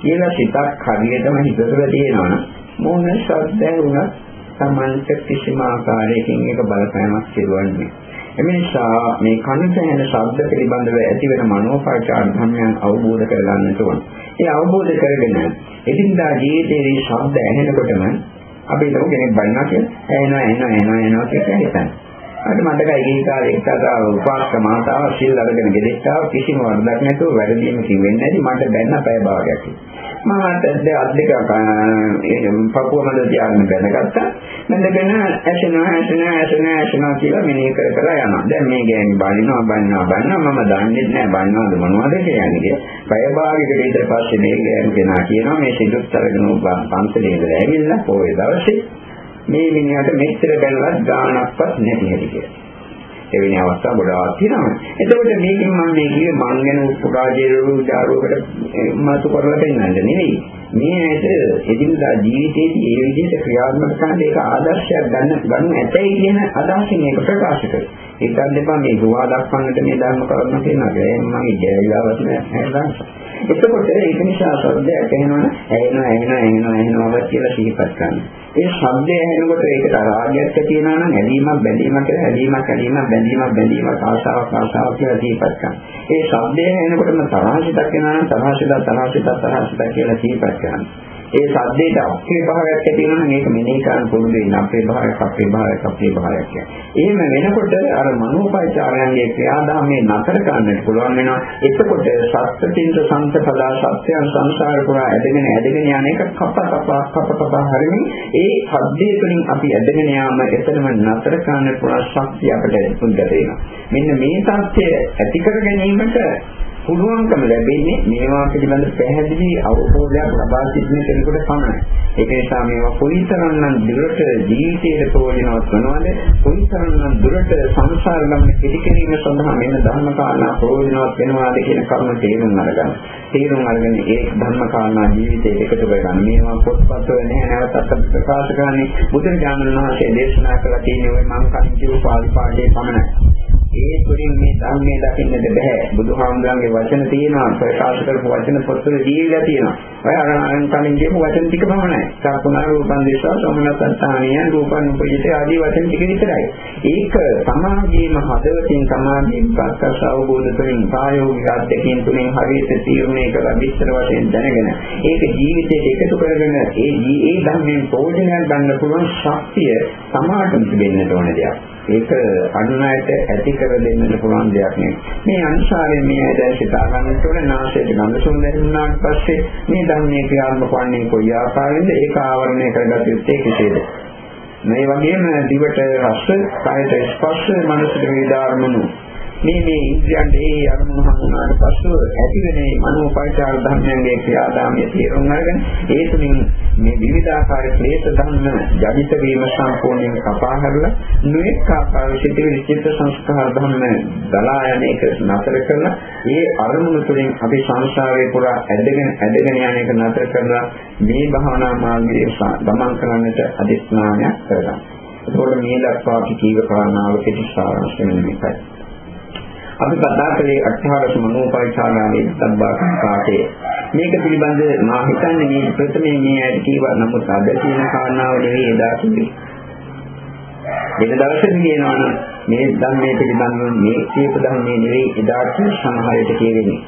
කියලා සිතක් හරියටම හිතතර තියෙනවනම් මොන ශබ්දයක් වුණත් Tamanta කිසිම ආකාරයකින් එක බලපෑමක් සිදුවන්නේ එමේසා මේ කනට ඇහෙන ශබ්ද පිළිබඳව ඇතිවන මනෝපරිචාර ධර්මයන් අවබෝධ කරගන්නට ඕන. ඒ අවබෝධ කරගෙන එදිනදා ජීවිතයේ ශබ්ද ඇහෙනකොටම අපි ලෝක කෙනෙක් බලනවා කියලා ඇහෙනවා ඇහෙනවා ඇහෙනවා ඇහෙනවා කියලා හිතන්නේ. අර මතකයි ඒ කාලේ එක්තරා උපාසක මාතාව සිල් අරගෙන ගෙදෙට්ටාව කිසිම වරදක් නැතුව වැඩදීමකින් වෙන්නේ නැති මට දැන්න පැය භාගයක්. මම අද අත් දෙක පපුව මැද තියාගෙන බැලගත්තා. බැලගෙන ඇසෙනවා ඇසෙනවා ඇසෙනවා ඇසෙනවා කියලා මෙනෙහි කර කර යනවා. දැන් මේ ගෑණි බලිනවා බලිනවා බලිනවා මම දන්නේ නැහැ බලිනවද මොනවද කියන්නේ. පැය භාගයකට විතර පස්සේ මේ ගෑණි කෙනා කියනවා මේ සිදුත් අරගෙන පන්සලේ ඉඳලා ඇවිල්ලා පොයේ දවසේ මේ මිනිහට මෙච්චර බැලුවත් ගාණක්වත් නැති හැටි කියලා. එවැනි අවස්ථා ගොඩාක් තියෙනවා. එතකොට මේකෙන් මම මේ කියේ මං ගැන උපකාජේරු ජාරුවකට මතු කරලා දෙන්නද නෙවෙයි. මේ ඇයිද එදිනදා ජීවිතයේදී ඒ විදිහට ක්‍රියාත්මක කරන එක ආදර්ශයක් ගන්න ගන්න ඇතයි කියන අදහසින් ඒක ප්‍රකාශ කරේ. ඒකත් දෙපා මේ දුවා දක්වන්නට මේ ධර්ම කරුණ කියනවා. ඒ මගේ ජයවිලාවත් නෑ එතකොට ඒක නිසා සද්දයක් ඇහෙනවනේ ඇහෙනවා ඇහෙනවා ඇහෙනවා ඇහෙනවා කියලා සිහිපත් කරනවා. ඒ ශබ්දය ඇහෙනකොට ඒකට රාගයක් ඇති වෙනවා නම් ඇලීමක් බැඳීමක් කියලා ඇලීමක් ඇලීමක් බැඳීමක් බැඳීමක් ආශාවක් ආශාවක් කියලා දීපත් කරනවා. ඒ ශබ්දය ඇහෙනකොටම තරහසිතක් වෙනවා නම් තරහසිත තරහසිත තරහසිත කියලා දීපත් කරනවා. ඒ සද්දේට අපේ භාවයක් ඇති වෙනවා නම් ඒක මෙනෙහි කරන්න පුළුවන් වෙන අපේ භාවයක් අපේ භාවයක් අපේ භාවයක් කියන්නේ. එහෙම වෙනකොට අර මනෝපයිචාරයන්ගේ ක්‍රියාදාමයේ නතර කරන්නට පුළුවන් වෙනවා. එතකොට සත්‍යතින්ද සංසපදා සත්‍යයන් සංසාර පුරා ඇදගෙන ඇදගෙන යන එක කප කප කප කප හරිනේ ඒ සද්දේ තුළින් අපි ඇදගෙන යාම එතනම නතර කරන්න පුළුවන් ශක්තිය අපිට පුද්ගත වෙනවා. මෙන්න මේ தත්ත්වය ඇති කර ගැනීමට පුළුවන්කම ලැබෙන්නේ මේවා පිළිබඳ පැහැදිලි අවබෝධයක් ලබා සිටින කෙනෙකුට පමණයි. ඒක නිසා මේවා කොයිතරම්නම් දුරට ජීවිතයට ප්‍රයෝජනවත් වනවද කොයිතරම්නම් දුරට සංසාර ගමන කෙටි කිරීම සඳහා මෙන්න ධර්ම කාරණා ප්‍රයෝජනවත් වෙනවාද කියන කරුණ තේරුම් අරගන්න. තේරුම් අරගෙන ඒ ධර්ම කාරණා ජීවිතයට එකතු කරගන්න. මේවා පොත්පත්වල නැහැ නැවතත් ප්‍රකාශ කරන්නේ බුදුරජාණන් වහන්සේ දේශනා කළ තියෙන ওই මං කලින් කියපු පාළි පාඩේ පමණයි. ඒ තුලින් මේ ධර්මයේ දකින්නට බෑ. බුදුහාමුදුරන්ගේ වචන තියෙනවා ප්‍රකාශ කරපු වචන පොත්වල දීලා තියෙනවා. ඔය අරන් කලින් කියපු වචන ටික පමණයි. සම්පූර්ණ රූපං දේශා සෝමනසත්තානිය රූපං උපජිත ආදී වචන ටික විතරයි. ඒක සමාජයේම හදවතින් සමාජයෙන් ප්‍රකාශ අවබෝධ කරමින් ප්‍රායෝගික අධ්‍යක්ෂින් තුලින් හරියට තීරණය කරලා විස්තර වශයෙන් දැනගෙන ඒක ජීවිතයට එකතු කරගෙන ඒ ඒ ධර්මයෙන් ප්‍රයෝජනයක් ගන්න පුළුවන් ශක්තිය සමාජයට තිබෙන්නට ඕන දෙයක්. ඒක අනුනායට ඇති කර දෙන්නට පුළුවන් දෙයක් නෙවෙයි. මේ අනුසාරයෙන් මේ දැන් සිතා ගන්නට ඕන නාසයට ගඳ සුවඳ දැනුණාට පස්සේ මේ ධර්මයේ ක්‍රියාත්මක වන්නේ කොයි ආකාරයෙන්ද ඒක ආවරණය කරගත යුත්තේ කෙසේද? මේ වගේම දිවට රස, කයට ස්පර්ශ, මනසට වේදාරමුණු මේ මේ ඉන්ද්‍රියන් ඒ අරමුණු හඳුනාට පස්සෙ ඇතිවෙන මේ මනෝපරිචාර ධර්මයන්ගේ ක්‍රියාදාමයේ තේරුම් අරගෙන ඒ තුලින් මේ විවිධාකාර ක්ලේශ ධර්ම ජඩිත වීම සම්පූර්ණයෙන් කපා හැරලා නොඑක ආකාර සිටිවිලි චිත්ත සංස්කාර ධර්ම දලා යන එක නතර කරලා ඒ අරමුණු තුලින් අපි සංසාරේ පුරා ඇදගෙන ඇදගෙන යන එක නතර කරලා මේ භාවනා මාර්ගයේ ගමන් කරන්නට අධිස්නානයක් කරගන්න. ඒකෝට මේ දක්වා අපි කීව කාරණාව කෙටි සාරාංශය මේකයි. අපි කතා කළේ අට්ඨාරස මනෝපරිචාරාවේ සම්බාධන පාඩේ. මේක පිළිබඳ මා හිතන්නේ මේ ප්‍රථමයෙන් මේ ඇයි කීවා නමුත් අද තියෙන කාරණාව නෙවෙයි එදා කිව්වේ. වෙන දවසක කියනවා නම් මේ ධර්මයේ පිළිබඳව මේ කියපු ධර්මයේ නෙවෙයි එදාට සමහරයට කියවෙන්නේ.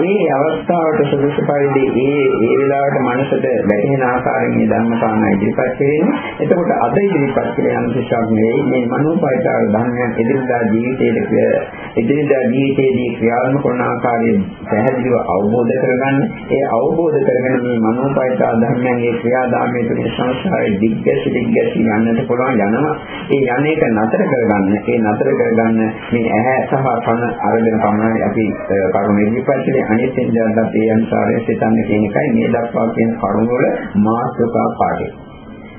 ඒ අවස්ථාවට සුදුසු පරිදි ඒ ඒ වෙලාවට මනසට වැටෙන ආකාරයෙන් මේ ධර්ම කාරණා ඉදිරිපත් කරන්නේ. එතකොට අද ඉදිරිපත් කරන විශේෂක් නෙවෙයි මේ මනෝපයිතාර ධර්මයන් එදිනදා ජීවිතයේ එදිනදා ජීවිතයේදී ක්‍රියාත්මක කරන ආකාරය පැහැදිලිව අවබෝධ කරගන්න. ඒ අවබෝධ කරගෙන මේ මනෝපයිතාර ධර්මයන්ගේ ක්‍රියාදාමයේ තුන සංස්කාරයේ දිග්ගැසි දිග්ගැසි යන්නට පුළුවන් යනවා. ඒ යන්නේක නතර කරගන්න. ඒ නතර කරගන්න මේ ඇහැ සහ කන අරගෙන පමණයි අපි කරුණ ඉදිරිපත් කරන්නේ. අනිත් එන්ජාත් ඒ අනුසාරයෙන් සිතන්න කියන එකයි මේ දක්වා කියන කරුණ වල මාතෘකා පාඩේ.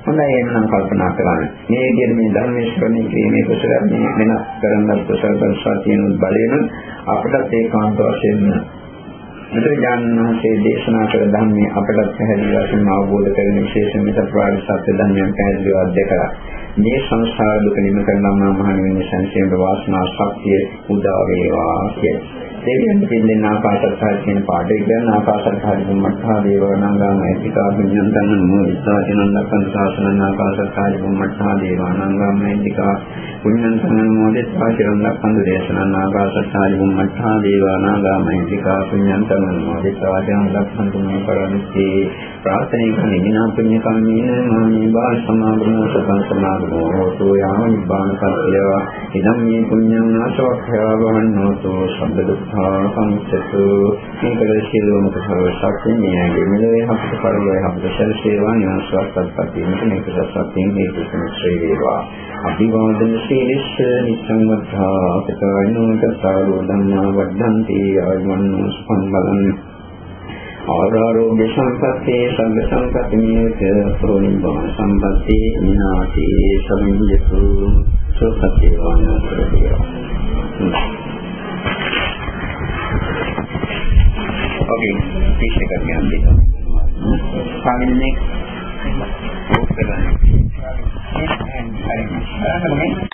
හොඳයි එහෙනම් කල්පනා කරන්න. මේ විදිහට මේ ධර්මයේ ශ්‍රවණය කිරීමේ කුසල මේ වෙනස් කරන්නත් කුසල දර්ශා තියෙන බලයෙන් අපට ඒකාන්ත වශයෙන්ම බුදුජානනාංශයේ දේශනා කළ ධර්මයේ අපට පැහැදිලි වශයෙන් අවබෝධ කරගෙන විශේෂයෙන් මෙත ප්‍රාණ සත්‍ය ධර්මයන් පැහැදිලිව අධ්‍යයකලා මේ සංසාර දුක නිම කරනවා මහ නිවන සංසිඳන වාසනා ශක්තිය උදා වේවා කියලා. දෙවියන් දෙන්න ආකාශත්හාර කියන පාඩේ කියන ආකාශත්හාර බුම්මඨා දේවානංගාම ඒතිකා පුඤ්ඤන්තං නමෝ විස්සාචනං ලක්ඛන් සාසනං ආකාශත්හාර බුම්මඨා දේවානංගාම ඒතිකා පුඤ්ඤන්තං නමෝ විස්සාචනං ලක්ඛන් දේශනං ආකාශත්හාර බුම්මඨා දේවානංගාම ඒතිකා පුඤ්ඤන්තං නමෝ විස්සාචනං ලක්ඛන් තුමේ කරණිති ප්‍රාර්ථනා කරන ඉනා පුඤ්ඤ කම්මේන මාමේ බා සමාගමෝ සතං සමාගමෝ හෝතු යාම නිබ්බාන සත්‍යය ඉදම් මේ පුඤ්ඤං ආසවක්ඛ්‍යා වහන්නෝතෝ සම්බ දුක්ඛ සංසතු මේකද සියලුම කුසල ශක්තිය මෙයගේ මෙලේ අපිට පරිලෝය අපිට සැලසේවා නිවන්සවත් සත්පත්තියකට මේක සත්‍යයෙන් හේතු ශ්‍රේ වේවා. අභිවාදන සීලිස්ස නිච්ඡං වද්ධා අපතවයිනෝක සාරෝ ධම්මා වද්ධන්ති ආයමන්නෝ සම්බලං ආරෝග්‍ය සම්පත්තේ සංඝ සම්පත්ති නියත ප්‍රෝණිබා සම්පත්තේ විනාති සමිඤ්ඤතු සෝපත්තේ වානසරේ වගේ ෆිෂ් එකක් ගන්න දෙනවා. සාමිනේ ඕක කරන්නේ. හරි. හරි.